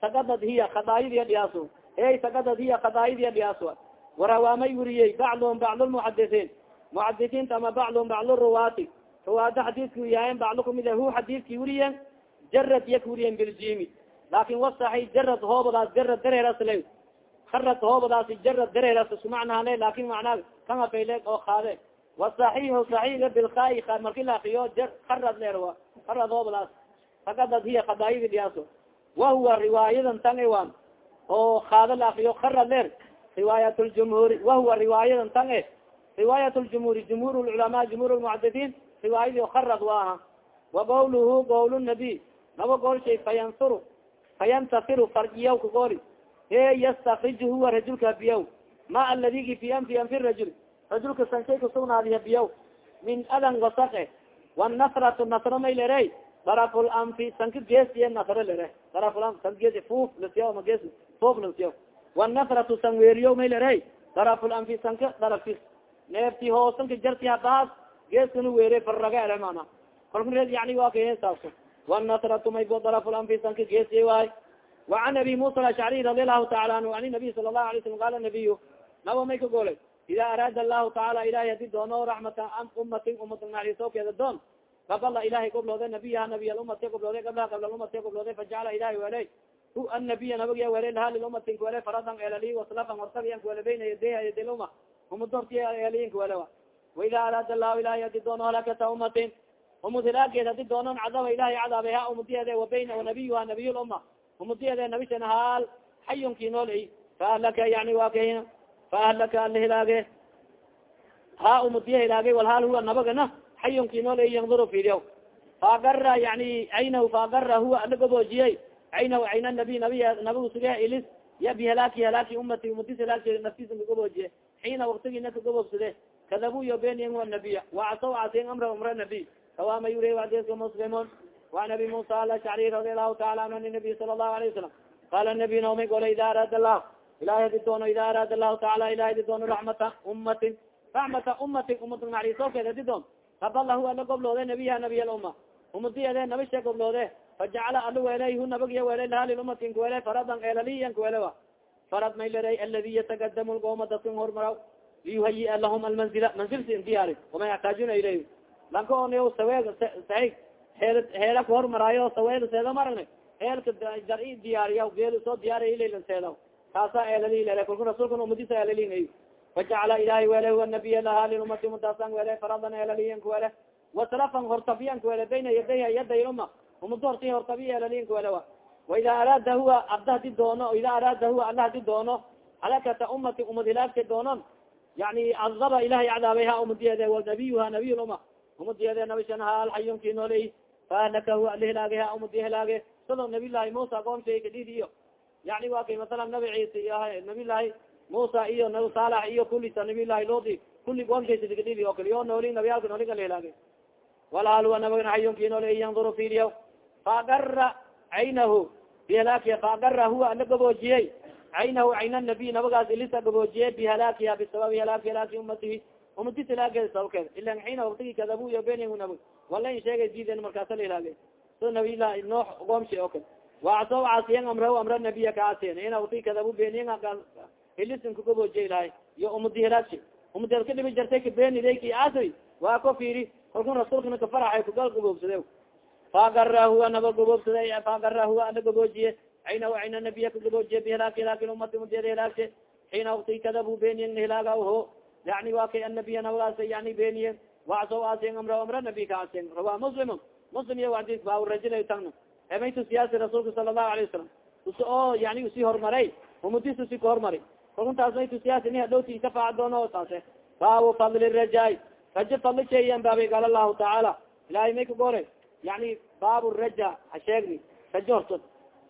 sakadad hiya khadaayadiya dhiyaaso hey sakadad hiya khadaayadiya dhiyaaso warawaa may weriyey bacduhum bacd lmuxadisiin muxadisiinta ama bacduhum bacd ruwaati ruwaado xadiidku yahayen bacdo kumid hu xadiidki weriyen jarad yak weriyen biljimi laakin wasaxi jarad hoobadaas jarad dareerasle karad hoobadaasi jarad dareeras isku macnaane laakin macnaa kama fayle oo kaade wasaxiixu saxiiga bilkaai marki laakiyo karad leer wa karad hoobadaas sakadad hiya khadaayidi dhiyaaso wahuwa riwaayadan tan iwan oo kaada laakiyo karad leer riwaayat ljumhuuri wahuwa riwaayadan tan e riwaayat ljumhuuri jumhuur lculamaa jumhuur lmucadidiin riwaayadi karad waaha. Wa qawluhu qawl nabiy naba goolshay fayansuru fayantafiru farjiyaw ka gooli he yastakrij huwa rajulka habiyaw. Ma aladigi fi anfi anfi rajul. Rajulka sanshay kasugnaadi habiyaw. Min adan wasake wanasratu nasro may lere daraful anfi sanka geesiye nasro lere daraful san geesi fuuf lasiya ma geesi fuuf lasiya wanasratu san may lere daraful anfi sanka darafis. Neefti hoosanka jarti hadaas geeskana weere faraga ele mana kalkureed yani waa kasaas wanasratu maybo daraful anfi sanka geesiye waay. وعn abi musa alashcri radi alahu taala anhu an nabiy sala lahu alay slam qala nabiy naba may ka golay ida araada allahu taala ilahay haddii doono raxmata umatin umata naxariisookeeda doon qabala ilahay gobloode nabiyaha nabiy umati gobloode qablaha qabla umati gobloode fajacala ilahay weley hu annabiya nabiga wele laha lilumatin kuwele faradan elali waslafan hortabiyan kuwele bayna yadeha yadiluma umada horti eliyin kuwele wa waida araada allahu ilahay haddii doono halakata umatin umad hilaageed haddii doonon cadaba ilahay cadaabe ha umadiyeede wa bayna wanabiyuha nabiy lumma umadiyeede nabisana haal xayunkii nool faahlaka yani waa ka faahlaka ala hilaage ha umadiya hilaage wal haal huwa nabagana xayunkii nool yanduru fidiya faagara yani aynahu faagara huwa ala gaboojiyey aynahu ayna nabi nabi nabigu suge ilis ya bihalaaki halaaki umati umadis halaaki naftiisa kagaboojiye xiina waktigiina kagaboobsade kadabu yo beniyan wa nabiya wacasaw casin amra umra nabiy kawama yure adeska muslimun وan abi musa alashcri radi alahu taala anhu an nabiy sala الlahu alayه wasalam qala nabiy naomay gola ida araada lah ilahi hadi doono ida araada lahu taala ilahi hadi doono raxmata umatin raxmata umatin umata naxariisookeed hadi doon kabalahu ala gobloode nabiyaha nabiy aluma umadiyeede nabisha gobloode fajacala ala weeley hu nabagiya weeley laha lilumatin kuwele faradan elaliyan kuwele wa farad may leray aladi yatagadamu lgooma dadkan hormaraw liyuhayi lahum almanzila manzilsi diyaari wama yaxtaajuna ilayh lanka on saweeg saig heel heela ka hormaraayo saweel seeda maragna eelka jar diyaariya geel soo diyaariya ilaylan seeda kaasa eelalilele kalku rasulkan umadisa eelalin fajacala ilahay wele huwa nabiya laha lilumati umadaasan wele faradan eelaliyan kuwele wasalafan hortabiyan kuwele bayna yadayha yaday uma umada horti hortabiya eelaliyan kuwele wa waida araada huwa abda hadi doono ida araada huwa alla hadi doono halakata umati umad hilaagta doonon yani cadaba ilahay cadaabay umadiyeede wanabiyuha nabiy uma umadiyeede nabishanaha alxayonki nooley faahlaka huwa ala hilaage ha umadi hilaage sado nabiy llahi musa qoomshay kadhid iyo yani wa kay masalan nabi ciisa iyo nabiy llahi musa iyo nabi saalax iyo kulisa nabiy llahi lodi kuli qoomshaysadikadhidi oo kale yo nooli nabiyaalka nooli ala hilaage walhal huwa nabagana xayonki nooley yanduru fiiliya faagara caynahu bihalaakiya faagara huwa ala gaboojiyey caynahu cayn nabiy nabagaas ilisa gaboojiye bihalaakiha bisababi halaaki halaaki umatihi umatis hilaageeda sababkeeda ilan xiina waktigi kadabu iyo benigu nabag wala sheegay diiden markaasa la hilaagay so nabiy lah noox goomshe oo kale waaso caasiyan amrahu amra nabiya kaasiyen ina waktigi kadabu beniya ilisin kagaboojiye ilahay iyo umadi hilaagshe umadi ka dhibi jartay kabeniday ki aasay waa ko fiiri kalkun rasuulkana kafaraxay kugal gaboobsade faagara huwa naba gaboobsaday faagara huwa ala gaboojiye ayna ayna nabiya kagaboojiye bihilaaki hilaaki umati umadiyada hilaagshe xiina wakti kadabu beniyen hilaaga ho. Yani wa kay anabiya nabagaas yani beniye waso asen amra amra nabi ka asen rawa muslim muslim iya adis ba rajul tagna emaytu siyaasi rasuulka sala allahu alayه wasalam us oo yani usi horumaray umudis usi ka hormari kalkuntaas maytu siyaasi ni hadhowti kafaaca doono taase baabu fadli rajaay raja fadli sheeyan baabay qaala lahu tacaala ilahay may ka gore. Yani baabu raja ha sheegni rajo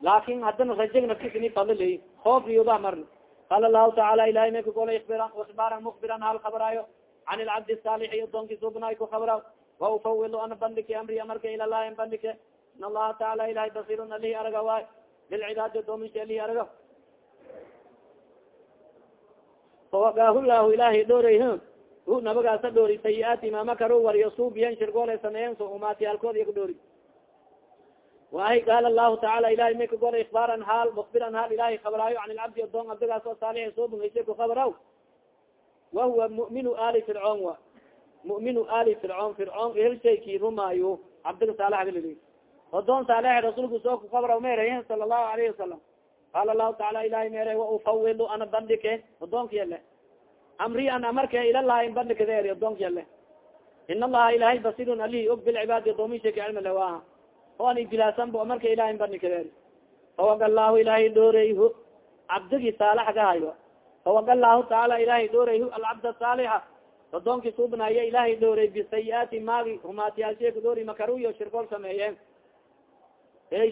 laakin haddana rajag naftisini fadli ley oof liyoba marni qaala lahu tacaala ilahay may ka gole ibaaran mukbiran hal kabaraayo can ilcabdi saalixi adoonki subnaay ku kabra wa ufawilu ana bandhike amri amarka ilalahi an bandhike in allaha taala ilahay basirun alihi araga waay lilcibaadi adoominka alihi araga fawagaahu lahu ilahay dhooray hu nabagaasa dhoori sayi-aati mamakaro wariyo suubiyan shirgoole sameeyen so umaati halkood iya ka dhoori waahi qaala lahu tacaala ilahay may ka gola ikbaaran haal mukbiran haal ilahay kabraayo can ilcabdi adoon abdigaas oo saalixi soobungaysa ku kabraw wahuwa mu'minu ali fircoon wa mu'minu ali fircoon fircoon ehelshaykii rumaayo cabdiga saalax galili odoon saalex rasuulku soo ku kabraw meerey sala allahu alayhi wasalam qaala lahu tacaala ilahay meere wa ufawilu ana bandhike odoonka yale amri an amarke ilalahi in bandhikadeer odoonka yale in allaha ilahay basirun alihi og bilcibaadi adoomisha cilmi le waaha o an igilaasanbo marka ilahin barnikadeer fawagalahu ilaahay dhooreyhu cabdigii saalax gahayo fawagalahu taala ilahay dhooreyhu alcabd saalixa dodoonki suubnaya ilahay dhoorey bisayiaati maagi rumaatiyaashiya kadhoori makaruyo shirkool sameeyeen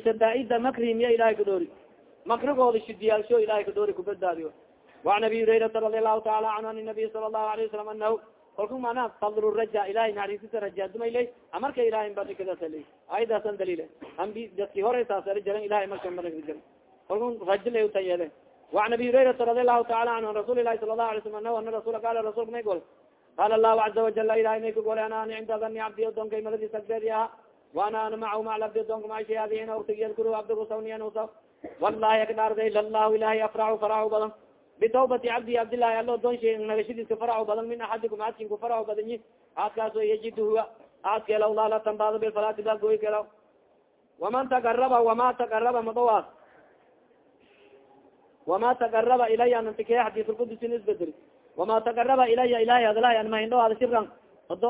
shadaaida makrimiya ilahay kadhoori makrigooda shidiyaalsho ilahay kadhoori kubadbaadiyo wacan abi hurayrata radi allahu taala canhu an nabiy sala allahu alayh wasalam anahu kalku manaa fadl raja ilahay naxariisisa rajaadumayla amarka ilahay baikadaal ayadaasan dalil ambi dadki hore saasjaran ilahay marka marijal kalku rajilautan yeele وan abi hurairata radi alahu taala anhu an rasuli lahi sala lahu ala slam anah ana rasul kala rasulka may gol. Qala allahu caza wajala ilahay may ka gole ana ani cinda dani cabdi adoonka maladiis agdeedi aha waana ana macahu macal abdi adoonka maashayaadihina ortag yadkuru abdikusawniyanasaw wallahi akdhaarday lalahu ilahay afraxu faraxu badan bitawbati cabdi cabdillahi alo doonsha nagashadiiska faraxu badan min axadikum aadkinku faraxu badanyi aadkaas o yajid huwa aadka elaw laalatan bilfalaati ba goy kelaw waman tagaraba wama tagaraba madawaas wama tagaraba ilaya nantike xadisulqudusin isbedeli wama tagaraba ilaya ilahay adlahay an mahin dhawaado shibran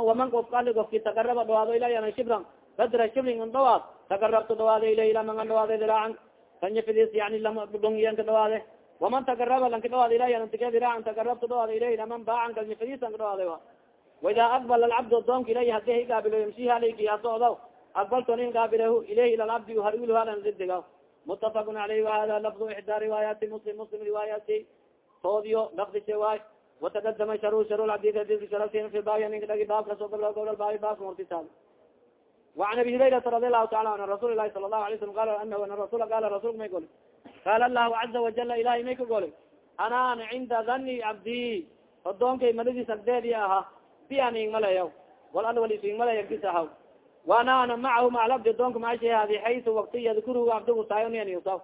waman ofka ali ofki tagaraba dhawaado ilaya an shibran badra shibrin an dhawaad tagarabtu dhawaade ilayh laman an dhawaade diraacan kanya fidis yani lama dhongiyan ka dhawaade waman tagaraba lanka dhawaada ilahy antikediracan tagarabta dhawaada ilayh laman baacan kalmifadiisan ka dhawaada a waida aqbala alcabdu adoonka ilayh haddii haigaabilo yamsiha alayki asocdaw aqbalton ingaabilehu ilayh ila alcabdi hariwilhalan diddiga mutafaqun alayh wahada lafdu ixdaa riwaayati muslim muslim riwaayati toodiyo lafdise waay wataqadama sharu sharulcadid hadiska sharasin fi baabi ninka dhagi baabkas ogologobol baabi baabka hortitaal wacan abi hurayrata radi allahu taala an rasuuli lahi sala allahu alay slam qala anahu ana rasula qaala rasulka may gol qaala allahu caza wajala ilahay may ka golay anaan cinda dani cabdi odoonkay maladiis agdeedii ahaa bianing maleyaw wal alwalising malaya bis ahaw waanaana macahu maclabdi odoonka maashahaadi xaysu wakti yadkuru cabdigu taayonianiusaw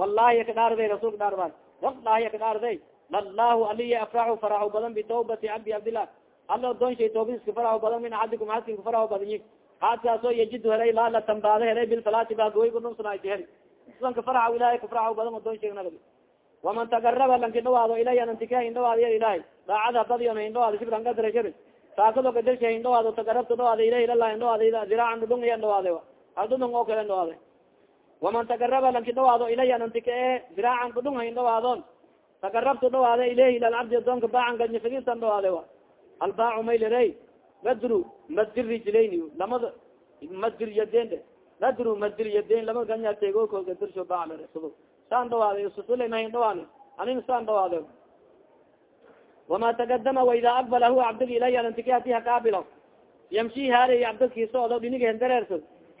wallahi yakadhaarday rasulka dhaarban wakdaha yakadhaarday lallahu aliya afraxu faraxo badan bitawbati cabdi cabdilah alla odoonshay toobiska faraxo badan min axadikum xadkinka faraxo badanyi xaadkaasoo yajid heray laa latambaado heray bilfalaati bagoy kudhumsanaayti heri sanka faraxa ilahay kafaraxu badan doonsheegnagadi waman tagaraba lanki dhawaado ilaya nantika hindhawaadiya ilahay daacada badiyon hindhawaado shibran gadra shibri saakado gadarsha hindhawaado tagarabta dhawaada ilayh ilalah hindhawaada diraacan dhudhung iya dhawaade aldudhung oo kale dhawaade waman tagaraba lanki dhawaado ilaya nantika e diraacan kudhung hayn dhawaadon tagarabtu dhawaade ilayhi lalcabdi adoonka baacan gajnifigisan dhawaade a albaacu maylirey madru madjir rijlayn lamada madjir yaden nadru madjir yaden lama ganya teegoko gadirsho baclsud saan dhawaade susula mahayn dhawaani anin saan dhawaade wama tagadama waida aqbala huwa cabdig ilaya nantika hadi hakaabilo yamshi haarey cabdadkiisoodo dhiniga hendareerso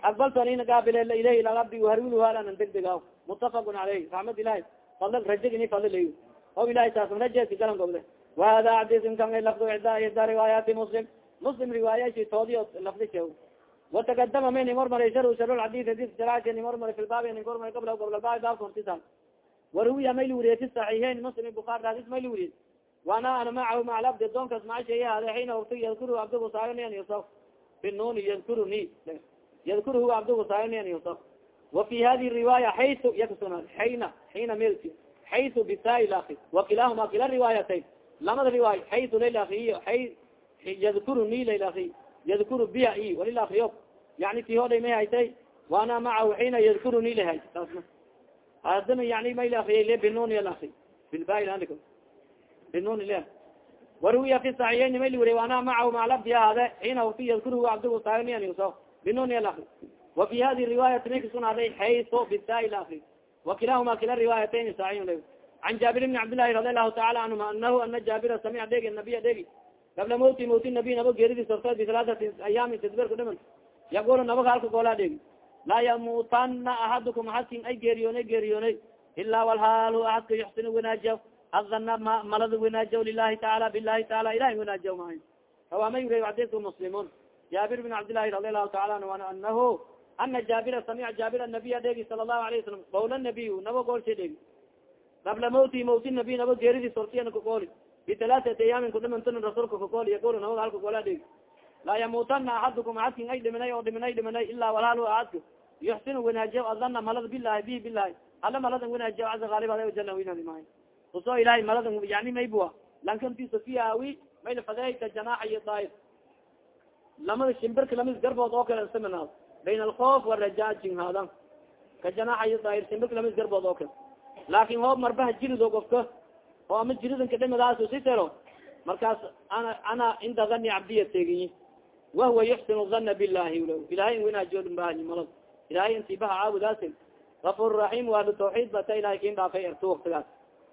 aqbaltu anina gaabile ilayhi lagabdi harwilu haalan degdega mutafaqun caleyh raxmad ilahi fadl rajig ini fadlay o ilahi taas rajeski galan gobde wahada xadisin kan lafdu ida ida riwaayaati muslim muslim riwaayashi toodi lafdi she وتقدم من مرمر شر شر الحديث حديث شراك مرمر في الباب مرمر قبل قبل الباب باب كنتسال وروي ميل وريت الصحيحين مسلم البخاري حديث ميل وريت وانا انا معه مع العبد دون كسمع شيء هذا حين وقت يذكره عبد الصالح ان يوصف بالنون يذكرني يذكره عبد الصالح ان يوصف وفي هذه الرواية حيث يكسن حين حين ملك حيث بتاء الاخي وكلاهما كلا الروايتين لما الرواية حيث للاخي حيث يذكرني للاخي yadkuru biya i walila akriyo yani ti hoday may haytay waana macahu xiina yadkuruni lahay taasna hadana yani may la akriyay le binuni alakri bilbailandi binuni le waruwiya fi saxiyeyn may liwuriy waana macahu maclabdi ahade xiina wakti yadkuru cabdigu saaniso binuni alakri wa fi hadi riwaayati may kasunaaday xayso bitai lakri wakilahuma kila riwaayatayn saxiy le can jaabir bni cabdillahi radi allahu taala canhuma anahu ana jaabira samica degi nabiya degi qabla mawti mawti nabi naba geeridis orta bialaasati ayaami tadbirka dhiman yaqul nabag halka goolaa dhegi laa yamutana axadukum axadkin ay geeriyoonay geeriyoonay ilaa walhaal axadka yuxsinu wanaajiya adana ma malada wanaajiya lilahi taala bilahi taala ilahi wanaajiya maay kawaama yuri xadiska muslimun. Jaabir bin cabdillahi radi allahu taala anhu anahu ana jaabira samica jaabir anabiya dhegi sala allahu alayه wasalam qawla nabiy naba goolsha dhegi qabla mawti mawti nabi naba geeridis ortiyana bitalaasati ayaamin kudhimantin rasuulka kakol yaqul nabad halka gola dhig laa yamutana axadukum axadkin ay dhiminay oo dhiminay dhiminay ilaa walhal axadka yuxsinu wanaajiya adana malada bilahi bi bilahi ala maladan wanaajiya caza aalib jala winadimaay ku soo ilahay maladan yani maybua lankantiisa fiawi mayl fadeyka janaaxa iyo daaif lamada shimbirka lamis garbood oo kale isaminaad bayn alkoof waraja jinhaadan ka janaaxa iyo daair shimbirka lamis garbood oo kale laakin hoob marbaha jirido gofka oo ama jiridanka dhimadaas si tero markaas ana ana inda dani cabdiya teegiyi wahuwa yuxsinu dana bilahi ilahay winaajoodhambaahi malad. Ilahay intibaha caabudaasi gafur raxim waali tawxiid bata ilahay kin dhaafay erto waktigaas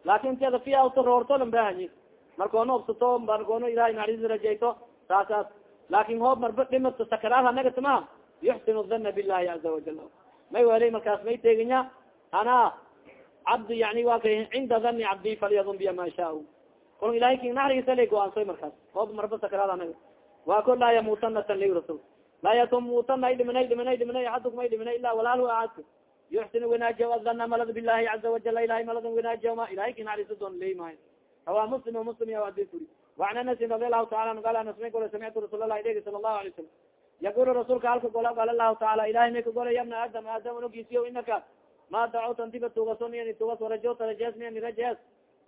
laakin tiada fi auto roorto lambahanyi markoona obsato markoona ilahay naxariis rajayto saasaas laakin hoob marba dhimato sakaraadha nagatama yuxsinu dana bilahi caza wajal may weli markaas may teeginya ana cabdi yani wa kay cinda dani cabdi falyadun biya ma sha kol ilahay king naxariisa la go'aansoy markaas. Oob marba sakraad wa ko laa yamuutana tan la rasul laa yatumutana ay dhiminay dhiminay dhiminay axadukum ay dhiminay ilaa walaalhu aadka yuxsin wanaajiya adana malad bilahi caza wajal ilahay malad wanaajiyama ilahay king naxariisa doon leymaayo rawa muslim muslim ya adi furi waan anasin radi allahu taala anu gal anasma gole samictu rasuul lah degi sala allahu alay salam yaqulu rasuulka halka golo gal allahu taala ilahay may ka gole yabna aadam aadam anogiisiyo ma dacawta ntiba tugason tugas warajota rajesni rajes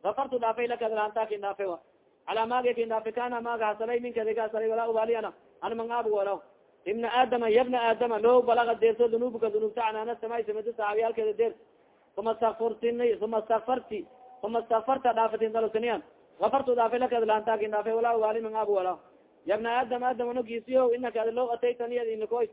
gafartu dhaafay laka dalanta kin dhaafe wa calaa maaga kin dhaafe kana maaga hasalay minkadi ka hasalay walaa ubali ana ana mangaab walaw ibna aadama yabna aadama loo balaga deerso dunuubka dunuubta canaana samay samada saxaabiyaalkeeda deer uma stakfurtini uma stakfarti uma stakfarta dhaafatin dalosaniyan gafartu dhaafay laka dalanta kin dhaafe walaa ubali mangaab walaw yabna aadam aadam anogisiyo inaka loo ataytaniya inakoy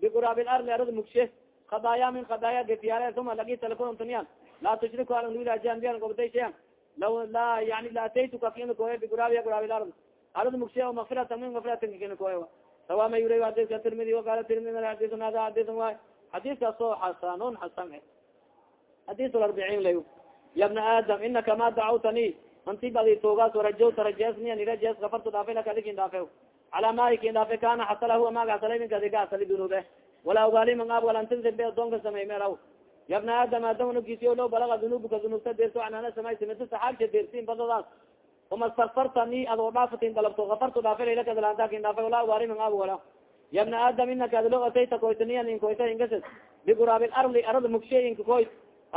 biquraabi larli arada mugshe khadaaya min khadaaya gefiyaale uma lagita lakuntaniyan laa tushriku alanwilajan bian gobday shayan law la yani la ataytuka kina koye biguraabiya guraabi lard arada mugshe o mafirata min mafiratin kina koye sawa ma yura hadiska tirmidi waqala tirmidi hadisun hada hadisun waay hadiskaas oo xasanun xasan e hadis arbiciin lay ya bna aadam inaka ma dacawtani anti badi tuugaas warajowta rajesni rajes gafartu dhaafe laka adikin dhaafe calaa mahi kin dhaafe kana xasala huwa maaga hasalay minka adiga hasali dunube walaa ugaali mangaab walantinsi be adoonka samey meraw ya bna aadam aadam nugisiyo lo balaga dunubuka dunubta deerso canaana samay simida saxaabka deersin badadaas uma stakfartani adoo dhaafatin dalabto gafartu dhaafe laylaka dalantakin dhaafe walaa ugaali mangaab wala ya bna aadam inaka adlo atayta koytaniyan inkoyta ingasas biguraabi larli arada mugshe inka koy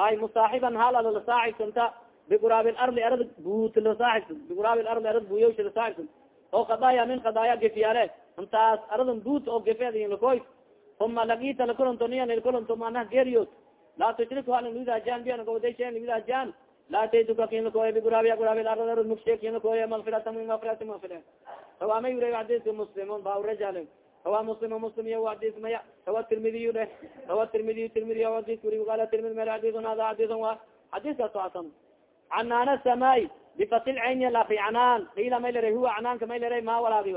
ay musaaxiban hal ada lasaaxibsanta biguraabi larli arada buut lasaaxibsan biguraabi larli arada buyawsha lasaaxibsan oo kadaaya min kadaaya gefiyaale intaas aradan buut oo gefeed lakoy uma lagita lakulantoniyan lakulanto manah geriyood laa tushriku halin widajan bian gawdashen widajan laa taytuka kinlakoy biguraabiya guraabi arr mugshe kinlakoy magfirata min magfirati magfire tawaamay ure xadiska muslimun ba rajal tawa muslim muslim iyo adis maya tawa tirmidiy de tawa tirmidiy tirmidi adis uri qala tirmidi mel xadisun hada xadisun wa xadiskaas waasan canaana samaay bifatil cayni lafi canaan qiila may lera huwa canaanka may lera ma walaagi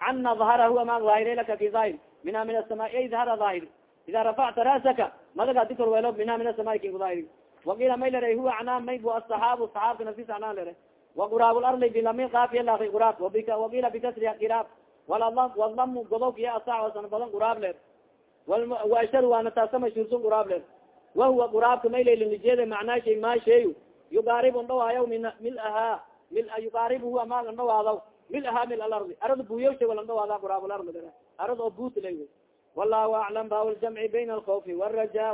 cana dahara huwa ma daahire laka fi daahir mina min asamaai ay dahara daahir. Ida rafacta rasaka madaga dikor weelo mina min asamaai kin kudaahiri waqiila may lera huwa canaan may bu asaxaabu saxaabka nafsis canaan lere. Waquraab larli bilami kaafiya laki quraab. Waqiila bikasriha qiraab. Walamu godog iyo asasan badan quraab leer washar waana taasa mashhuursun quraab leer wahuwa quraabka maylalijeeda macnaa shay maa sheeyu. Yugaarib ndhawaayaw min milahaa mil yugaarib huwa maaga dhawaadaw milahaa mil alardi arad buyawsha walan dhawaada quraab lardi arad oo buut lay wallahu aclam bawljamci bayna alkawfi waraja